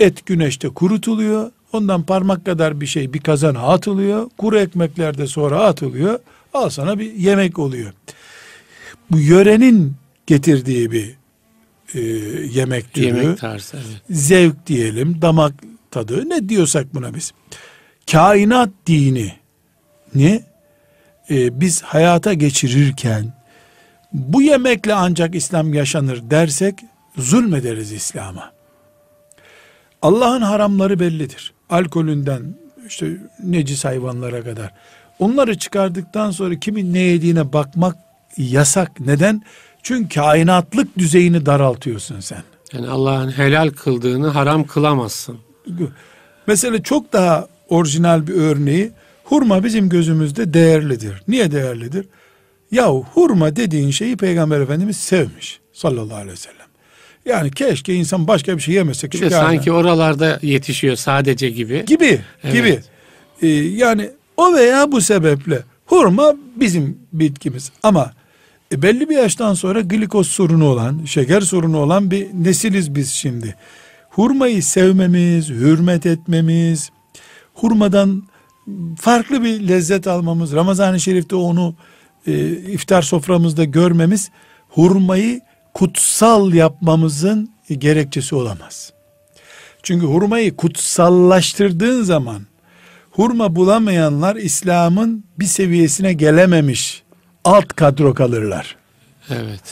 et güneşte kurutuluyor. Ondan parmak kadar bir şey bir kazana atılıyor. Kuru ekmekler de sonra atılıyor. Al sana bir yemek oluyor. Bu yörenin getirdiği bir e, yemek türü Yemek tarzı. Evet. zevk diyelim, damak tadı ne diyorsak buna biz. Kainat dini ne? Ee, biz hayata geçirirken bu yemekle ancak İslam yaşanır dersek zulmederiz İslam'a. Allah'ın haramları bellidir. Alkolünden işte necis hayvanlara kadar. Onları çıkardıktan sonra kimin ne yediğine bakmak yasak. Neden? Çünkü kainatlık düzeyini daraltıyorsun sen. Yani Allah'ın helal kıldığını haram kılamazsın. Mesela çok daha orijinal bir örneği hurma bizim gözümüzde değerlidir. Niye değerlidir? Yahu hurma dediğin şeyi Peygamber Efendimiz sevmiş sallallahu aleyhi ve sellem. Yani keşke insan başka bir şey yemese. Bir de sanki oralarda yetişiyor sadece gibi. gibi Evet. gibi. Ee, yani o veya bu sebeple hurma bizim bitkimiz ama e, belli bir yaştan sonra glikoz sorunu olan, şeker sorunu olan bir nesiliz biz şimdi. Hurmayı sevmemiz, hürmet etmemiz, hurmadan farklı bir lezzet almamız, Ramazan-ı Şerif'te onu e, iftar soframızda görmemiz, hurmayı kutsal yapmamızın gerekçesi olamaz. Çünkü hurmayı kutsallaştırdığın zaman hurma bulamayanlar İslam'ın bir seviyesine gelememiş alt kadro kalırlar. Evet.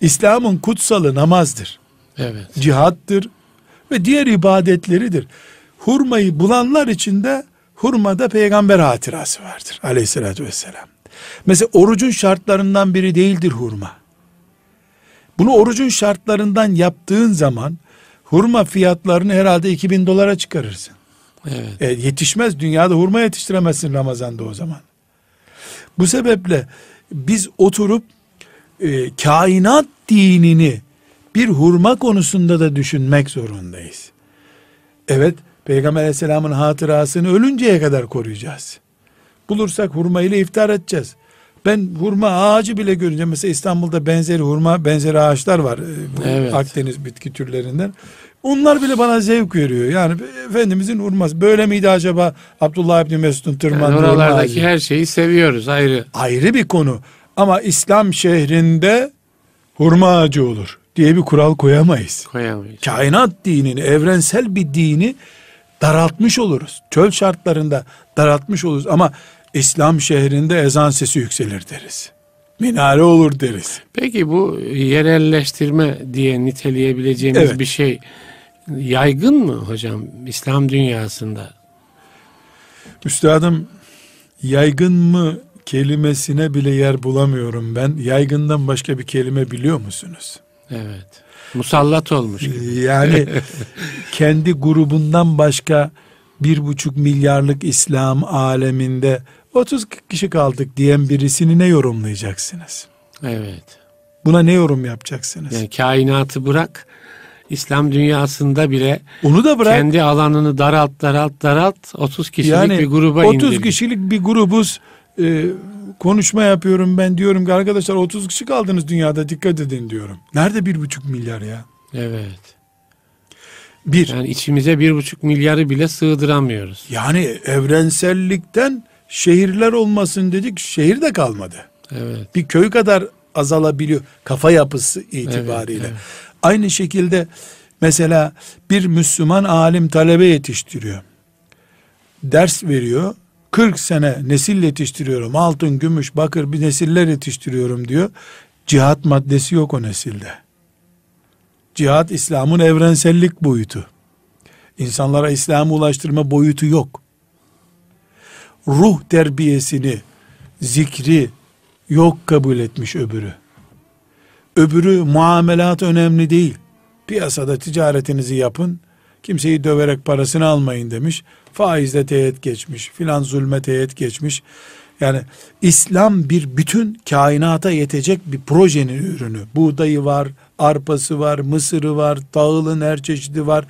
İslam'ın kutsalı namazdır. Evet. Cihattır ve diğer ibadetleridir. Hurmayı bulanlar içinde hurmada peygamber hatırası vardır aleyhissalatü vesselam. Mesela orucun şartlarından biri değildir hurma. Bunu orucun şartlarından yaptığın zaman hurma fiyatlarını herhalde 2000 dolara çıkarırsın. Evet. E, yetişmez dünyada hurma yetiştiremezsin Ramazan'da o zaman. Bu sebeple biz oturup e, kainat dinini bir hurma konusunda da düşünmek zorundayız. Evet Peygamber aleyhisselamın hatırasını ölünceye kadar koruyacağız. Bulursak hurma ile iftar edeceğiz. Ben hurma ağacı bile görünce mesela İstanbul'da benzeri hurma benzeri ağaçlar var. e, Evet. Akdeniz bitki türlerinden. Onlar bile bana zevk veriyor. Yani Efendimizin hurması. Böyle miydi acaba Abdullah İbni Mesud'un Yani tırmandığı hurma oralardaki ağacı? her şeyi seviyoruz ayrı. Ayrı bir konu. Ama İslam şehrinde hurma ağacı olur diye bir kural koyamayız. Koyamayız. Kainat dinini, evrensel bir dini daraltmış oluruz. Çöl şartlarında daraltmış oluruz. Ama İslam şehrinde ezan sesi yükselir deriz. Minare olur deriz. Peki bu yerelleştirme diye niteleyebileceğimiz Evet. bir şey yaygın mı hocam İslam dünyasında? Üstadım yaygın mı kelimesine bile yer bulamıyorum ben. Yaygından başka bir kelime biliyor musunuz? Evet. Musallat olmuş. gibi. Yani kendi grubundan başka bir buçuk milyarlık İslam aleminde 30 kişi kaldık diyen birisini ne yorumlayacaksınız? Evet. Buna ne yorum yapacaksınız? Yani kainatı bırak İslam dünyasında bile Onu da bırak. kendi alanını daralt daralt daralt 30 kişilik yani bir gruba 30 indirdi. kişilik bir grubuz. Ee, konuşma yapıyorum ben diyorum ki arkadaşlar 30 kişi kaldınız dünyada dikkat edin diyorum. Nerede bir buçuk milyar ya? Evet. Bir. Yani içimize bir buçuk milyarı bile sığdıramıyoruz. Yani evrensellikten şehirler olmasın dedik şehir de kalmadı. Evet. bir köy kadar azalabiliyor kafa yapısı itibariyle. Evet, evet. Aynı şekilde mesela bir Müslüman alim talebe yetiştiriyor. Ders veriyor. 40 sene nesil yetiştiriyorum. Altın, gümüş, bakır bir nesiller yetiştiriyorum diyor. Cihat maddesi yok o nesilde. Cihat İslam'ın evrensellik boyutu. İnsanlara İslam'ı ulaştırma boyutu yok. Ruh terbiyesini, zikri, yok kabul etmiş öbürü. Öbürü muamelat önemli değil. Piyasada ticaretinizi yapın. Kimseyi döverek parasını almayın demiş. Faizle teğet geçmiş. Filan zulme teğet geçmiş. Yani İslam bir bütün kainata yetecek bir projenin ürünü. Buğdayı var, arpası var, mısırı var, tahılın her çeşidi var.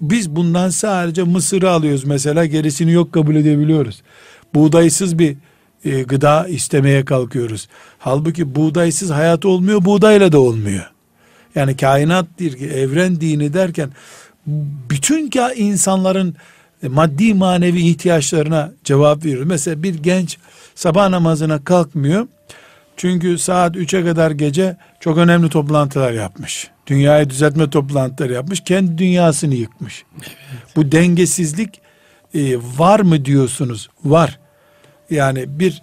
Biz bundan sadece mısırı alıyoruz mesela gerisini yok kabul edebiliyoruz. Buğdaysız bir e, gıda istemeye kalkıyoruz. Halbuki buğdaysız hayat olmuyor, buğdayla da olmuyor. Yani kainat ki evren dini derken bütün ka insanların maddi manevi ihtiyaçlarına cevap veriyor. Mesela bir genç sabah namazına kalkmıyor. Çünkü saat 3'e kadar gece çok önemli toplantılar yapmış. Dünyayı düzeltme toplantıları yapmış. Kendi dünyasını yıkmış. Bu dengesizlik e, var mı diyorsunuz? Var. Yani bir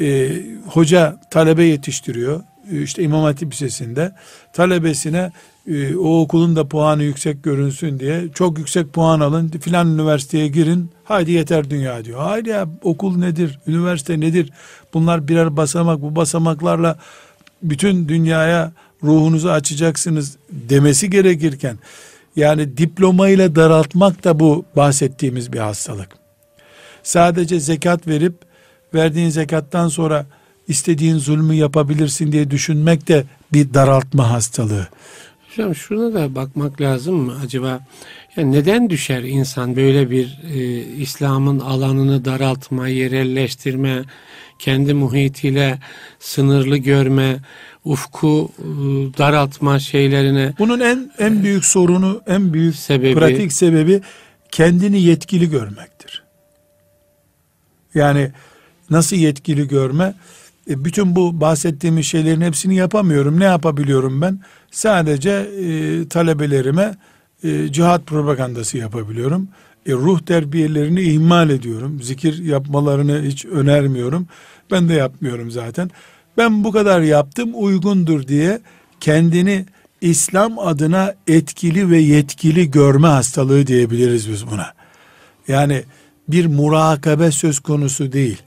e, hoca talebe yetiştiriyor. E, işte İmam Hatip Lisesi'nde talebesine e, o okulun da puanı yüksek görünsün diye çok yüksek puan alın filan üniversiteye girin haydi yeter dünya diyor. Hayır ya okul nedir üniversite nedir bunlar birer basamak bu basamaklarla bütün dünyaya ruhunuzu açacaksınız demesi gerekirken yani diplomayla daraltmak da bu bahsettiğimiz bir hastalık. Sadece zekat verip verdiğin zekattan sonra istediğin zulmü yapabilirsin diye düşünmek de bir daraltma hastalığı. Hocam şuna da bakmak lazım mı acaba? Yani neden düşer insan böyle bir e, İslam'ın alanını daraltma, yerelleştirme, kendi muhitiyle sınırlı görme, ufku e, daraltma şeylerine Bunun en en büyük sorunu, en büyük Sebebi- pratik sebebi kendini yetkili görmektir. Yani nasıl yetkili görme? E, bütün bu bahsettiğimiz şeylerin hepsini yapamıyorum. Ne yapabiliyorum ben? Sadece e, talebelerime e, cihat propagandası yapabiliyorum. E, ruh terbiyelerini ihmal ediyorum. Zikir yapmalarını hiç önermiyorum. Ben de yapmıyorum zaten. ben bu kadar yaptım uygundur diye kendini İslam adına etkili ve yetkili görme hastalığı diyebiliriz biz buna. Yani bir murakabe söz konusu değil.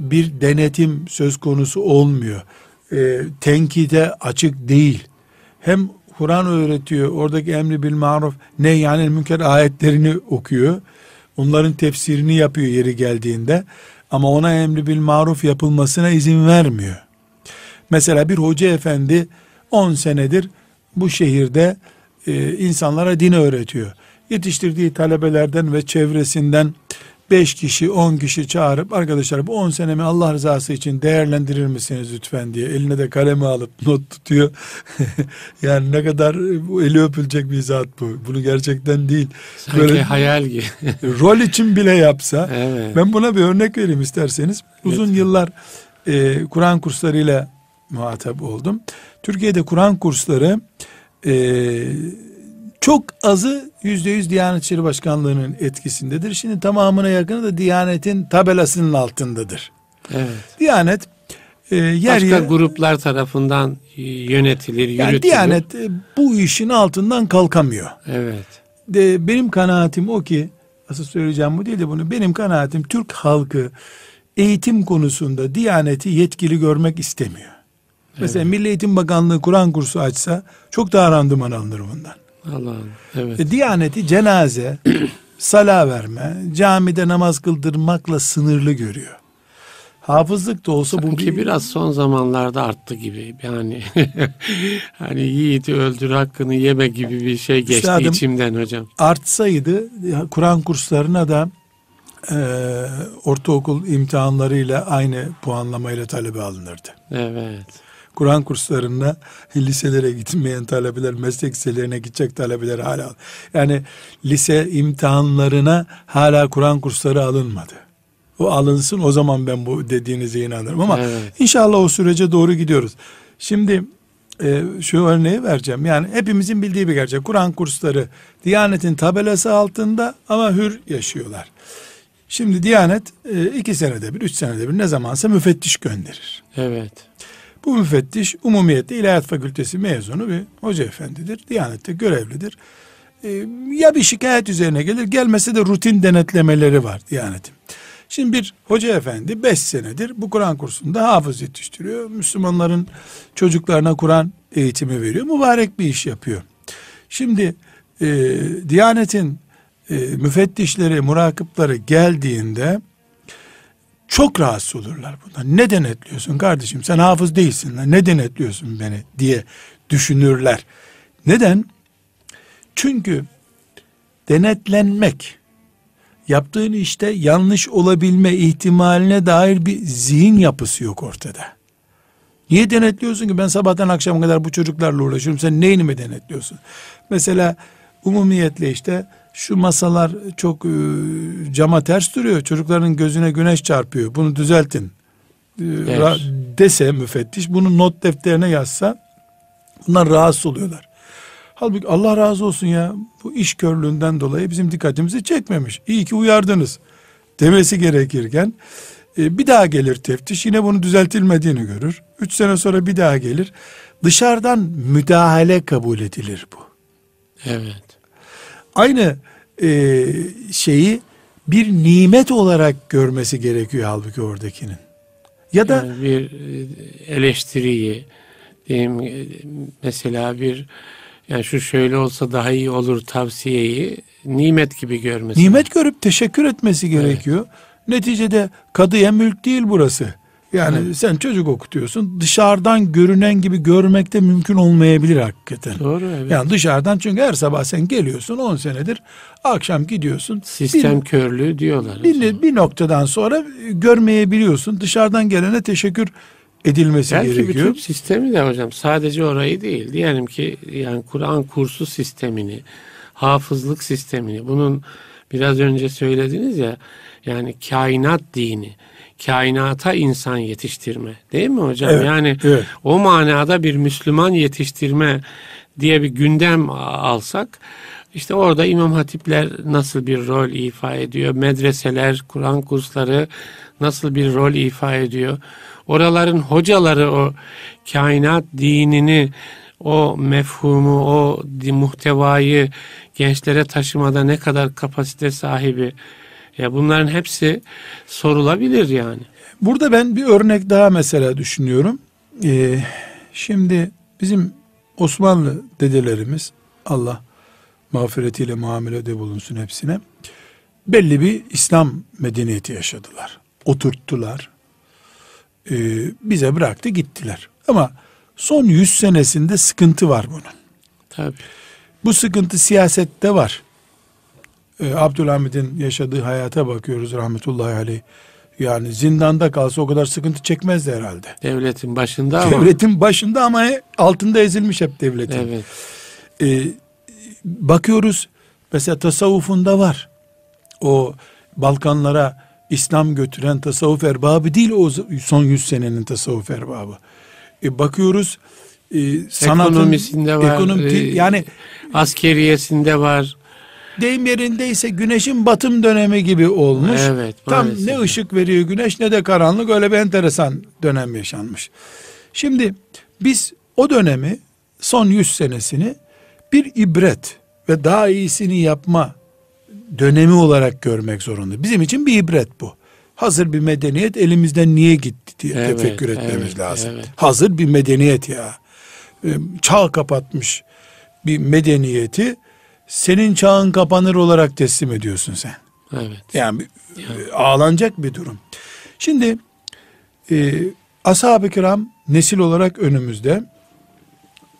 Bir denetim söz konusu olmuyor. E, tenkide açık değil. Hem Kur'an öğretiyor. Oradaki emri bil maruf ne yani münker ayetlerini okuyor. Onların tefsirini yapıyor yeri geldiğinde. Ama ona emri bil maruf yapılmasına izin vermiyor. Mesela bir hoca efendi 10 senedir bu şehirde e, insanlara din öğretiyor. Yetiştirdiği talebelerden ve çevresinden 5 kişi 10 kişi çağırıp arkadaşlar bu 10 senemi Allah rızası için değerlendirir misiniz lütfen diye eline de kalemi alıp not tutuyor. yani ne kadar bu eli öpülecek bir zat bu. Bunu gerçekten değil. Sanki Böyle, hayal gibi. rol için bile yapsa. Evet. Ben buna bir örnek vereyim isterseniz. Uzun evet. yıllar e, Kur'an kurslarıyla muhatap oldum. Türkiye'de Kur'an kursları e, çok azı yüzde yüz Diyanet İşleri Başkanlığı'nın etkisindedir. Şimdi tamamına yakını da Diyanet'in tabelasının altındadır. Evet. Diyanet e, yer Başka yer, gruplar tarafından yönetilir, yani yürütülür. Diyanet e, bu işin altından kalkamıyor. Evet. De, benim kanaatim o ki, asıl söyleyeceğim bu değil de bunu, benim kanaatim Türk halkı eğitim konusunda Diyanet'i yetkili görmek istemiyor. Evet. Mesela Milli Eğitim Bakanlığı Kur'an kursu açsa çok daha randıman alınır bundan. Allah evet. E, Diyaneti cenaze, sala verme, camide namaz kıldırmakla sınırlı görüyor. Hafızlık da olsa Sanki bu bir... biraz son zamanlarda arttı gibi. Yani hani yiğidi öldür hakkını yeme gibi bir şey geçti Üstadım, içimden hocam. Artsaydı Kur'an kurslarına da e, ortaokul imtihanlarıyla aynı puanlamayla talebe alınırdı. Evet. Kur'an kurslarına liselere gitmeyen talebeler, meslek liselerine gidecek talebeler hala. Yani lise imtihanlarına hala Kur'an kursları alınmadı. O alınsın o zaman ben bu dediğinize inanırım ama evet. inşallah o sürece doğru gidiyoruz. Şimdi e, şu örneği vereceğim. Yani hepimizin bildiği bir gerçek. Kur'an kursları Diyanet'in tabelası altında ama hür yaşıyorlar. Şimdi Diyanet e, iki senede bir, üç senede bir ne zamansa müfettiş gönderir. Evet. Bu müfettiş umumiyette İlahiyat Fakültesi mezunu bir hoca efendidir. Diyanette görevlidir. Ee, ya bir şikayet üzerine gelir gelmese de rutin denetlemeleri var Diyanet'in. Şimdi bir hoca efendi beş senedir bu Kur'an kursunda hafız yetiştiriyor. Müslümanların çocuklarına Kur'an eğitimi veriyor. Mübarek bir iş yapıyor. Şimdi e, Diyanet'in e, müfettişleri, murakıpları geldiğinde çok rahatsız olurlar bundan. Ne denetliyorsun kardeşim sen hafız değilsin lan ne denetliyorsun beni diye düşünürler. Neden? Çünkü denetlenmek yaptığın işte yanlış olabilme ihtimaline dair bir zihin yapısı yok ortada. Niye denetliyorsun ki ben sabahtan akşama kadar bu çocuklarla uğraşıyorum sen neyini mi denetliyorsun? Mesela umumiyetle işte şu masalar çok e, cama ters duruyor. Çocukların gözüne güneş çarpıyor. Bunu düzeltin. E. Dese müfettiş bunu not defterine yazsa bunlar rahatsız oluyorlar. Halbuki Allah razı olsun ya bu iş körlüğünden dolayı bizim dikkatimizi çekmemiş. İyi ki uyardınız demesi gerekirken e, bir daha gelir teftiş yine bunu düzeltilmediğini görür. Üç sene sonra bir daha gelir. Dışarıdan müdahale kabul edilir bu. Evet aynı e, şeyi bir nimet olarak görmesi gerekiyor halbuki oradakinin. Ya da yani bir e, eleştiriyi diyeyim mesela bir yani şu şöyle olsa daha iyi olur tavsiyeyi nimet gibi görmesi. Nimet görüp teşekkür etmesi gerekiyor. Evet. Neticede kadıya mülk değil burası. Yani evet. sen çocuk okutuyorsun. Dışarıdan görünen gibi görmek de mümkün olmayabilir hakikaten. Doğru evet. Yani dışarıdan çünkü her sabah sen geliyorsun 10 senedir akşam gidiyorsun. Sistem bir, körlüğü diyorlar. Bir, bir noktadan sonra görmeyebiliyorsun. Dışarıdan gelene teşekkür edilmesi Belki gerekiyor. Belki bütün sistemi de hocam sadece orayı değil. Diyelim ki yani Kur'an kursu sistemini, hafızlık sistemini bunun biraz önce söylediniz ya yani kainat dini kainata insan yetiştirme değil mi hocam? Evet, yani evet. o manada bir Müslüman yetiştirme diye bir gündem alsak işte orada imam hatipler nasıl bir rol ifa ediyor? Medreseler, Kur'an kursları nasıl bir rol ifa ediyor? oraların hocaları o kainat dinini o mefhumu, o muhtevayı gençlere taşımada ne kadar kapasite sahibi. Ya bunların hepsi sorulabilir yani. Burada ben bir örnek daha mesela düşünüyorum. Ee, şimdi bizim Osmanlı dedelerimiz Allah mağfiretiyle muamelede bulunsun hepsine. Belli bir İslam medeniyeti yaşadılar. Oturttular. Ee, bize bıraktı gittiler. Ama son yüz senesinde sıkıntı var bunun. Tabii. Bu sıkıntı siyasette var. Ee, Abdülhamid'in yaşadığı hayata bakıyoruz rahmetullahi aleyh. Yani zindanda kalsa o kadar sıkıntı çekmezdi herhalde. Devletin başında ama. Devletin başında ama altında ezilmiş hep devletin. Evet. Ee, bakıyoruz mesela tasavvufunda var. O Balkanlara İslam götüren tasavvuf erbabı değil o son yüz senenin tasavvuf erbabı. E, bakıyoruz e, sanatın ekonomisinde var. Ekonomi, e, yani askeriyesinde var. Deyim yerindeyse güneşin batım dönemi gibi olmuş. Evet, Tam ne ışık veriyor güneş ne de karanlık öyle bir enteresan dönem yaşanmış. Şimdi biz o dönemi son yüz senesini bir ibret ve daha iyisini yapma dönemi olarak görmek zorunda. Bizim için bir ibret bu. Hazır bir medeniyet elimizden niye gitti diye evet, tefekkür etmemiz evet, lazım. Evet. Hazır bir medeniyet ya. Ee, çağ kapatmış bir medeniyeti senin çağın kapanır olarak teslim ediyorsun sen. Evet. Yani, yani. ağlanacak bir durum. Şimdi e, ashab-ı kiram nesil olarak önümüzde.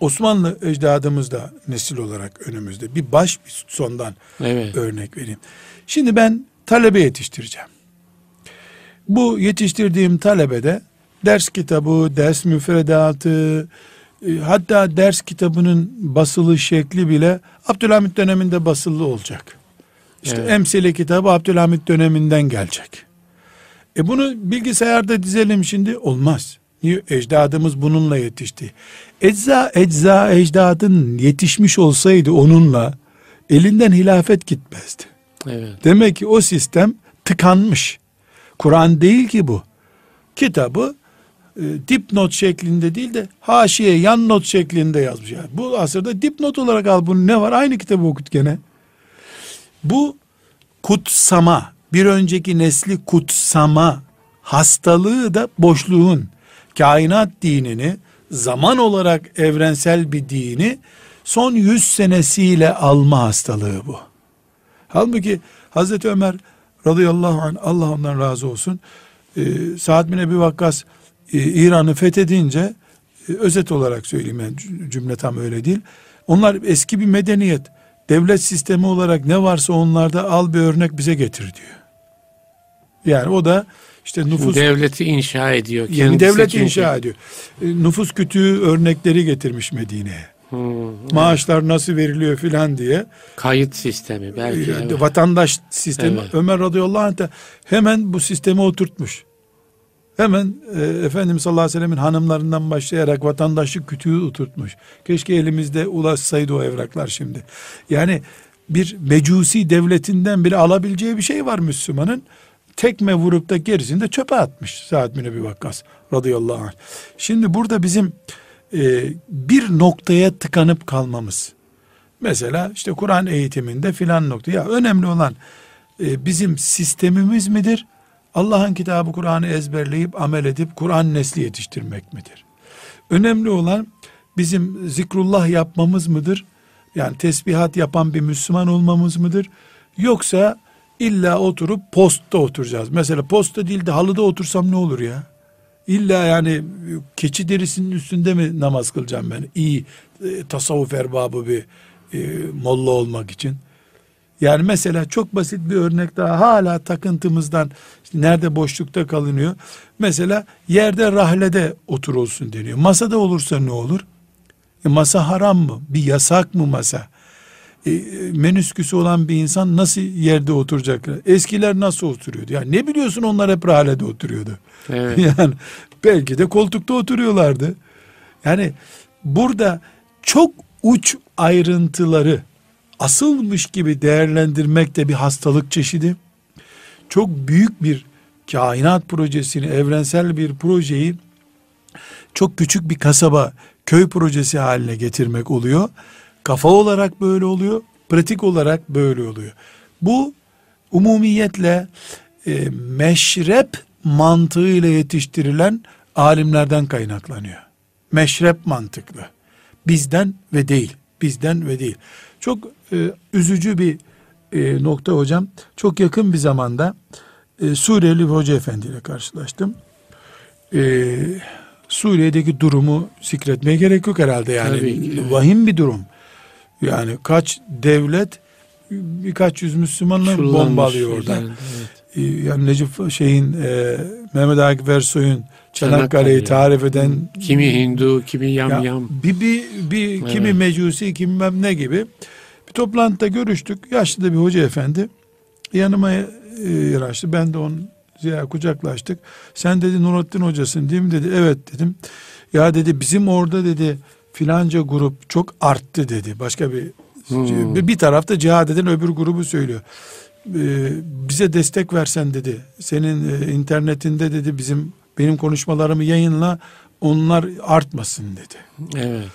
Osmanlı ecdadımız da nesil olarak önümüzde. Bir baş bir sondan evet. örnek vereyim. Şimdi ben talebe yetiştireceğim. Bu yetiştirdiğim talebede ders kitabı, ders müfredatı, e, hatta ders kitabının basılı şekli bile Abdülhamit döneminde basılı olacak. İşte evet. emsile kitabı Abdülhamit döneminden gelecek. E bunu bilgisayarda dizelim şimdi olmaz. Niye? Ecdadımız bununla yetişti. Ecza, ecza ecdadın yetişmiş olsaydı onunla elinden hilafet gitmezdi. Evet. Demek ki o sistem tıkanmış. Kur'an değil ki bu. Kitabı e, dipnot şeklinde değil de haşiye yan not şeklinde yazmış. Yani bu asırda dipnot olarak al bunu ne var? Aynı kitabı okut gene. Bu kutsama, bir önceki nesli kutsama hastalığı da boşluğun kainat dinini zaman olarak evrensel bir dini son yüz senesiyle alma hastalığı bu. Halbuki Hazreti Ömer radıyallahu anh Allah ondan razı olsun e, Sa'd bin Ebi Vakkas İran'ı fethedince e, özet olarak söyleyeyim yani cümle tam öyle değil. Onlar eski bir medeniyet. Devlet sistemi olarak ne varsa onlarda al bir örnek bize getir diyor. Yani o da işte nüfus devleti inşa ediyor. Yeni devlet çünkü. inşa ediyor. E, nüfus kütüğü örnekleri getirmiş Medine'ye. Hmm, Maaşlar evet. nasıl veriliyor filan diye. Kayıt sistemi belki. Evet. Vatandaş sistemi. Evet. Ömer radıyallahu anh hemen bu sistemi oturtmuş. Hemen e, Efendimiz sallallahu aleyhi ve sellemin hanımlarından başlayarak vatandaşlık kütüğü oturtmuş. Keşke elimizde ulaşsaydı o evraklar şimdi. Yani bir mecusi devletinden biri alabileceği bir şey var Müslümanın. Tekme vurup da gerisini de çöpe atmış Sa'd bin Ebi Vakkas radıyallahu anh. Şimdi burada bizim e, bir noktaya tıkanıp kalmamız. Mesela işte Kur'an eğitiminde filan nokta. Ya önemli olan e, bizim sistemimiz midir? Allah'ın kitabı Kur'an'ı ezberleyip amel edip Kur'an nesli yetiştirmek midir? Önemli olan bizim zikrullah yapmamız mıdır? Yani tesbihat yapan bir Müslüman olmamız mıdır? Yoksa illa oturup postta oturacağız. Mesela posta değil de halıda otursam ne olur ya? İlla yani keçi derisinin üstünde mi namaz kılacağım ben? İyi e, tasavvuf erbabı bir e, molla olmak için. Yani mesela çok basit bir örnek daha hala takıntımızdan işte nerede boşlukta kalınıyor. Mesela yerde rahlede oturulsun deniyor. Masada olursa ne olur? E masa haram mı? Bir yasak mı masa? E, menüsküsü olan bir insan nasıl yerde oturacak? Eskiler nasıl oturuyordu? Yani ne biliyorsun onlar hep rahlede oturuyordu. Evet. Yani belki de koltukta oturuyorlardı. Yani burada çok uç ayrıntıları asılmış gibi değerlendirmek de bir hastalık çeşidi. Çok büyük bir kainat projesini, evrensel bir projeyi çok küçük bir kasaba, köy projesi haline getirmek oluyor. Kafa olarak böyle oluyor, pratik olarak böyle oluyor. Bu umumiyetle e, meşrep mantığıyla yetiştirilen alimlerden kaynaklanıyor. Meşrep mantıklı. Bizden ve değil. Bizden ve değil. Çok e, üzücü bir e, nokta hocam. Çok yakın bir zamanda e, Suriyeli bir hoca efendi ile karşılaştım. E, Suriye'deki durumu zikretmeye gerek yok herhalde yani. Vahim bir durum. Yani kaç devlet birkaç yüz Müslümanla bombalıyor orada. Evet. E, yani Necip şeyin e, Mehmet Akif Ersoy'un Çanakkale'yi tarif eden kimi Hindu, kimi yam ya, yam. Bir, bir, bir evet. kimi mecusi, kimi ne gibi. Bir toplantıda görüştük. Yaşlı da bir hoca efendi. Yanıma e, yanaştı. Ben de onun ziyaret kucaklaştık. Sen dedi Nurattin hocasın değil mi dedi. Evet dedim. Ya dedi bizim orada dedi filanca grup çok arttı dedi. Başka bir hmm. bir, bir tarafta cihad eden öbür grubu söylüyor. Ee, bize destek versen dedi. Senin e, internetinde dedi bizim benim konuşmalarımı yayınla onlar artmasın dedi. Evet.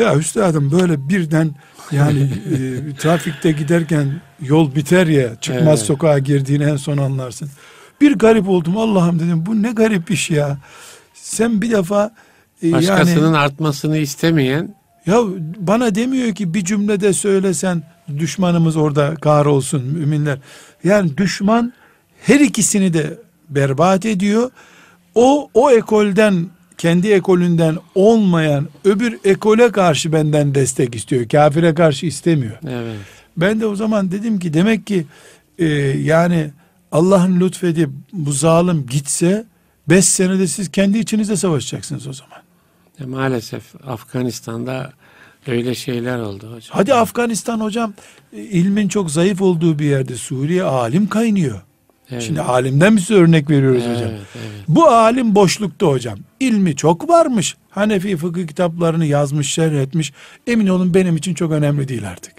Ya üstadım böyle birden yani e, trafikte giderken yol biter ya çıkmaz evet. sokağa girdiğini en son anlarsın. Bir garip oldum Allah'ım dedim bu ne garip iş ya. Sen bir defa e, başkasının yani, artmasını istemeyen ya bana demiyor ki bir cümlede söylesen düşmanımız orada kahrolsun müminler. Yani düşman her ikisini de berbat ediyor. O o ekolden kendi ekolünden olmayan öbür ekole karşı benden destek istiyor. Kafire karşı istemiyor. Evet. Ben de o zaman dedim ki demek ki e, yani Allah'ın lütfedip bu zalim gitse beş senede siz kendi içinizde savaşacaksınız o zaman. E, maalesef Afganistan'da öyle şeyler oldu hocam. Hadi Afganistan hocam ilmin çok zayıf olduğu bir yerde Suriye alim kaynıyor. Evet. Şimdi alimden bir örnek veriyoruz evet, hocam. Evet. Bu alim boşlukta hocam. İlmi çok varmış. Hanefi fıkıh kitaplarını yazmış, şerh etmiş. Emin olun benim için çok önemli değil artık.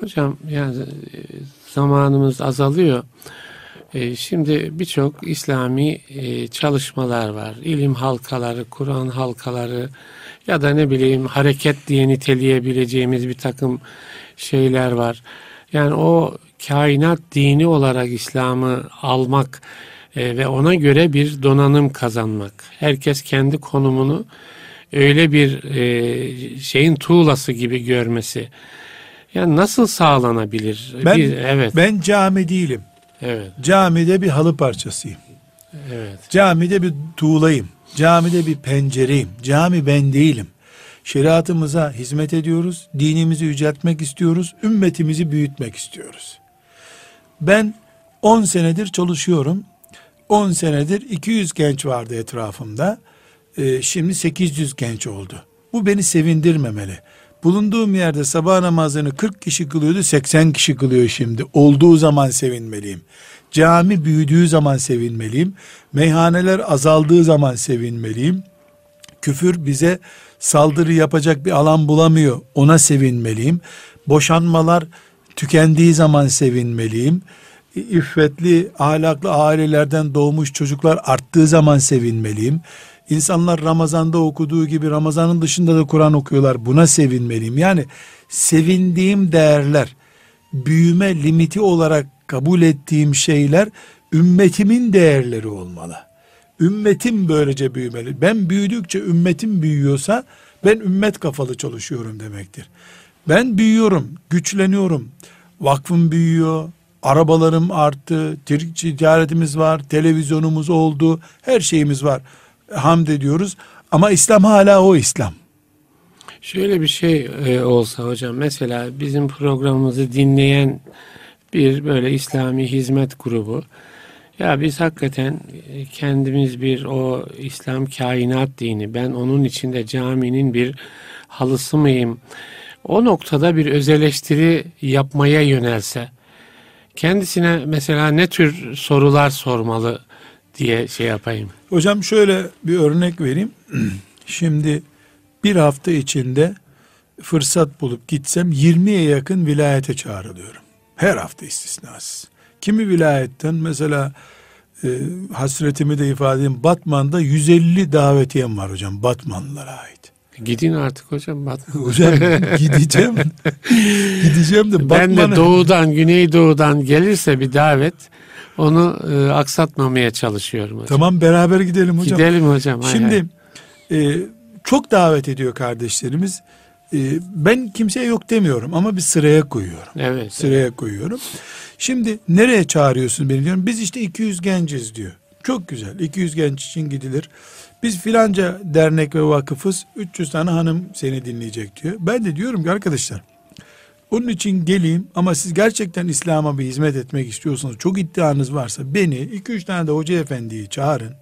Hocam yani e, zamanımız azalıyor. E, şimdi birçok İslami e, çalışmalar var. İlim halkaları, Kur'an halkaları ya da ne bileyim hareket diye niteleyebileceğimiz bir takım şeyler var. Yani o kainat dini olarak İslam'ı almak e, ve ona göre bir donanım kazanmak. Herkes kendi konumunu öyle bir e, şeyin tuğlası gibi görmesi. Yani nasıl sağlanabilir? Ben, bir, evet. ben cami değilim. Evet. Camide bir halı parçasıyım. Evet. Camide bir tuğlayım. Camide bir pencereyim. Cami ben değilim. Şeriatımıza hizmet ediyoruz. Dinimizi yüceltmek istiyoruz. Ümmetimizi büyütmek istiyoruz. Ben 10 senedir çalışıyorum. 10 senedir 200 genç vardı etrafımda. Ee, şimdi 800 genç oldu. Bu beni sevindirmemeli. Bulunduğum yerde sabah namazını 40 kişi kılıyordu 80 kişi kılıyor şimdi. Olduğu zaman sevinmeliyim. Cami büyüdüğü zaman sevinmeliyim. Meyhaneler azaldığı zaman sevinmeliyim. Küfür bize saldırı yapacak bir alan bulamıyor. Ona sevinmeliyim. Boşanmalar tükendiği zaman sevinmeliyim. İffetli, ahlaklı ailelerden doğmuş çocuklar arttığı zaman sevinmeliyim. İnsanlar Ramazan'da okuduğu gibi Ramazan'ın dışında da Kur'an okuyorlar. Buna sevinmeliyim. Yani sevindiğim değerler, büyüme limiti olarak kabul ettiğim şeyler ümmetimin değerleri olmalı. Ümmetim böylece büyümeli. Ben büyüdükçe ümmetim büyüyorsa ben ümmet kafalı çalışıyorum demektir. Ben büyüyorum, güçleniyorum. Vakfım büyüyor, arabalarım arttı, ticaretimiz var, televizyonumuz oldu, her şeyimiz var. Hamd ediyoruz. Ama İslam hala o İslam. Şöyle bir şey e, olsa hocam mesela bizim programımızı dinleyen bir böyle İslami hizmet grubu ya biz hakikaten e, kendimiz bir o İslam kainat dini ben onun içinde caminin bir halısı mıyım o noktada bir öz eleştiri yapmaya yönelse kendisine mesela ne tür sorular sormalı diye şey yapayım. Hocam şöyle bir örnek vereyim. Şimdi bir hafta içinde fırsat bulup gitsem 20'ye yakın vilayete çağrılıyorum. Her hafta istisnasız. Kimi vilayetten mesela e, hasretimi de ifade edeyim. Batman'da 150 davetiyem var hocam Batmanlılara ait. Gidin artık hocam Batman. Hocam gideceğim. gideceğim de Ben de Batman'a doğudan, güneydoğudan gelirse bir davet onu e, aksatmamaya çalışıyorum hocam. Tamam beraber gidelim hocam. Gidelim hocam. hay hay. Şimdi e, çok davet ediyor kardeşlerimiz. E, ben kimseye yok demiyorum ama bir sıraya koyuyorum. evet. Sıraya koyuyorum. Şimdi nereye çağırıyorsun beni diyorum. Biz işte 200 genciz diyor. Çok güzel. 200 genç için gidilir. Biz filanca dernek ve vakıfız. 300 tane hanım seni dinleyecek diyor. Ben de diyorum ki arkadaşlar onun için geleyim ama siz gerçekten İslam'a bir hizmet etmek istiyorsanız çok iddianız varsa beni 2-3 tane de hoca efendiyi çağırın.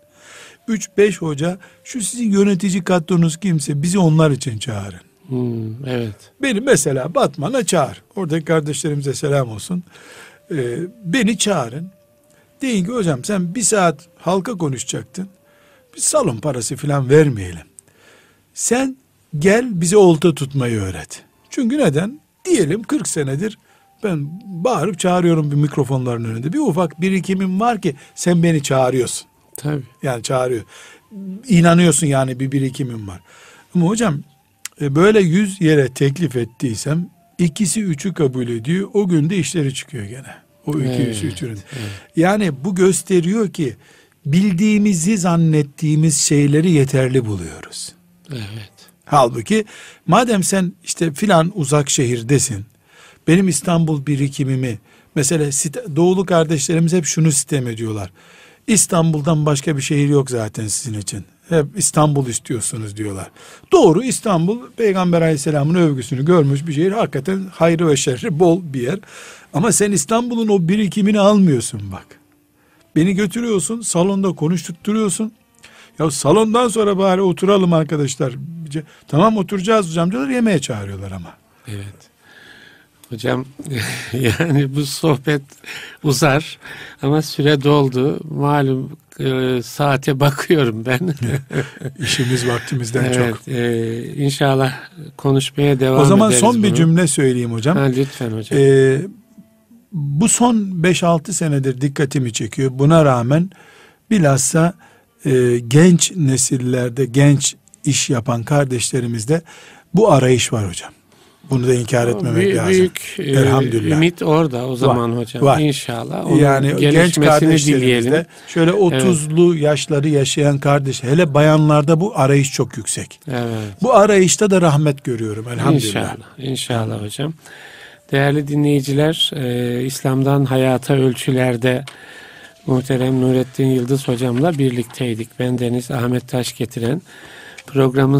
3-5 hoca şu sizin yönetici kadronuz kimse bizi onlar için çağırın. Hmm, evet. Beni mesela Batman'a çağır. Oradaki kardeşlerimize selam olsun. Ee, beni çağırın. Deyin ki hocam sen bir saat halka konuşacaktın. Bir salon parası falan vermeyelim. Sen gel bize olta tutmayı öğret. Çünkü neden? Diyelim 40 senedir ben bağırıp çağırıyorum bir mikrofonların önünde. Bir ufak birikimim var ki sen beni çağırıyorsun. Tabii. Yani çağırıyor. İnanıyorsun yani bir birikimim var. Ama hocam e, böyle yüz yere teklif ettiysem ikisi üçü kabul ediyor. O günde işleri çıkıyor gene. O iki Evet, üçü üçünün. Yani bu gösteriyor ki bildiğimizi zannettiğimiz şeyleri yeterli buluyoruz. Evet. Halbuki madem sen işte filan uzak şehirdesin. Benim İstanbul birikimimi mesela doğulu kardeşlerimiz hep şunu sistem ediyorlar. İstanbul'dan başka bir şehir yok zaten sizin için. Hep İstanbul istiyorsunuz diyorlar. Doğru İstanbul Peygamber Aleyhisselam'ın övgüsünü görmüş bir şehir. Hakikaten hayrı ve şerri bol bir yer. Ama sen İstanbul'un o birikimini almıyorsun bak. Beni götürüyorsun salonda konuşturturuyorsun. Ya salondan sonra bari oturalım arkadaşlar. Tamam oturacağız hocam diyorlar yemeğe çağırıyorlar ama. Evet. Hocam yani bu sohbet uzar ama süre doldu. Malum e, saate bakıyorum ben. İşimiz vaktimizden çok. evet. E, inşallah konuşmaya devam O zaman ederiz son bir bunu. cümle söyleyeyim hocam. Ha, lütfen hocam. Ee, bu son 5-6 senedir dikkatimi çekiyor. Buna rağmen bilhassa e, genç nesillerde genç iş yapan kardeşlerimizde bu arayış var hocam. Bunu da inkar etmemek Büyük, lazım. büyük e, Elhamdülillah. ümit orada o zaman hocam. var. İnşallah. Onun yani genç kardeşlerimizde şöyle 30'lu yaşları yaşayan kardeş hele bayanlarda bu arayış çok yüksek. Evet. Bu arayışta da rahmet görüyorum elhamdülillah. İnşallah. İnşallah hocam. Değerli dinleyiciler, e, İslam'dan Hayata Ölçülerde muhterem Nurettin Yıldız hocamla birlikteydik. Ben Deniz Ahmet Taş getiren programın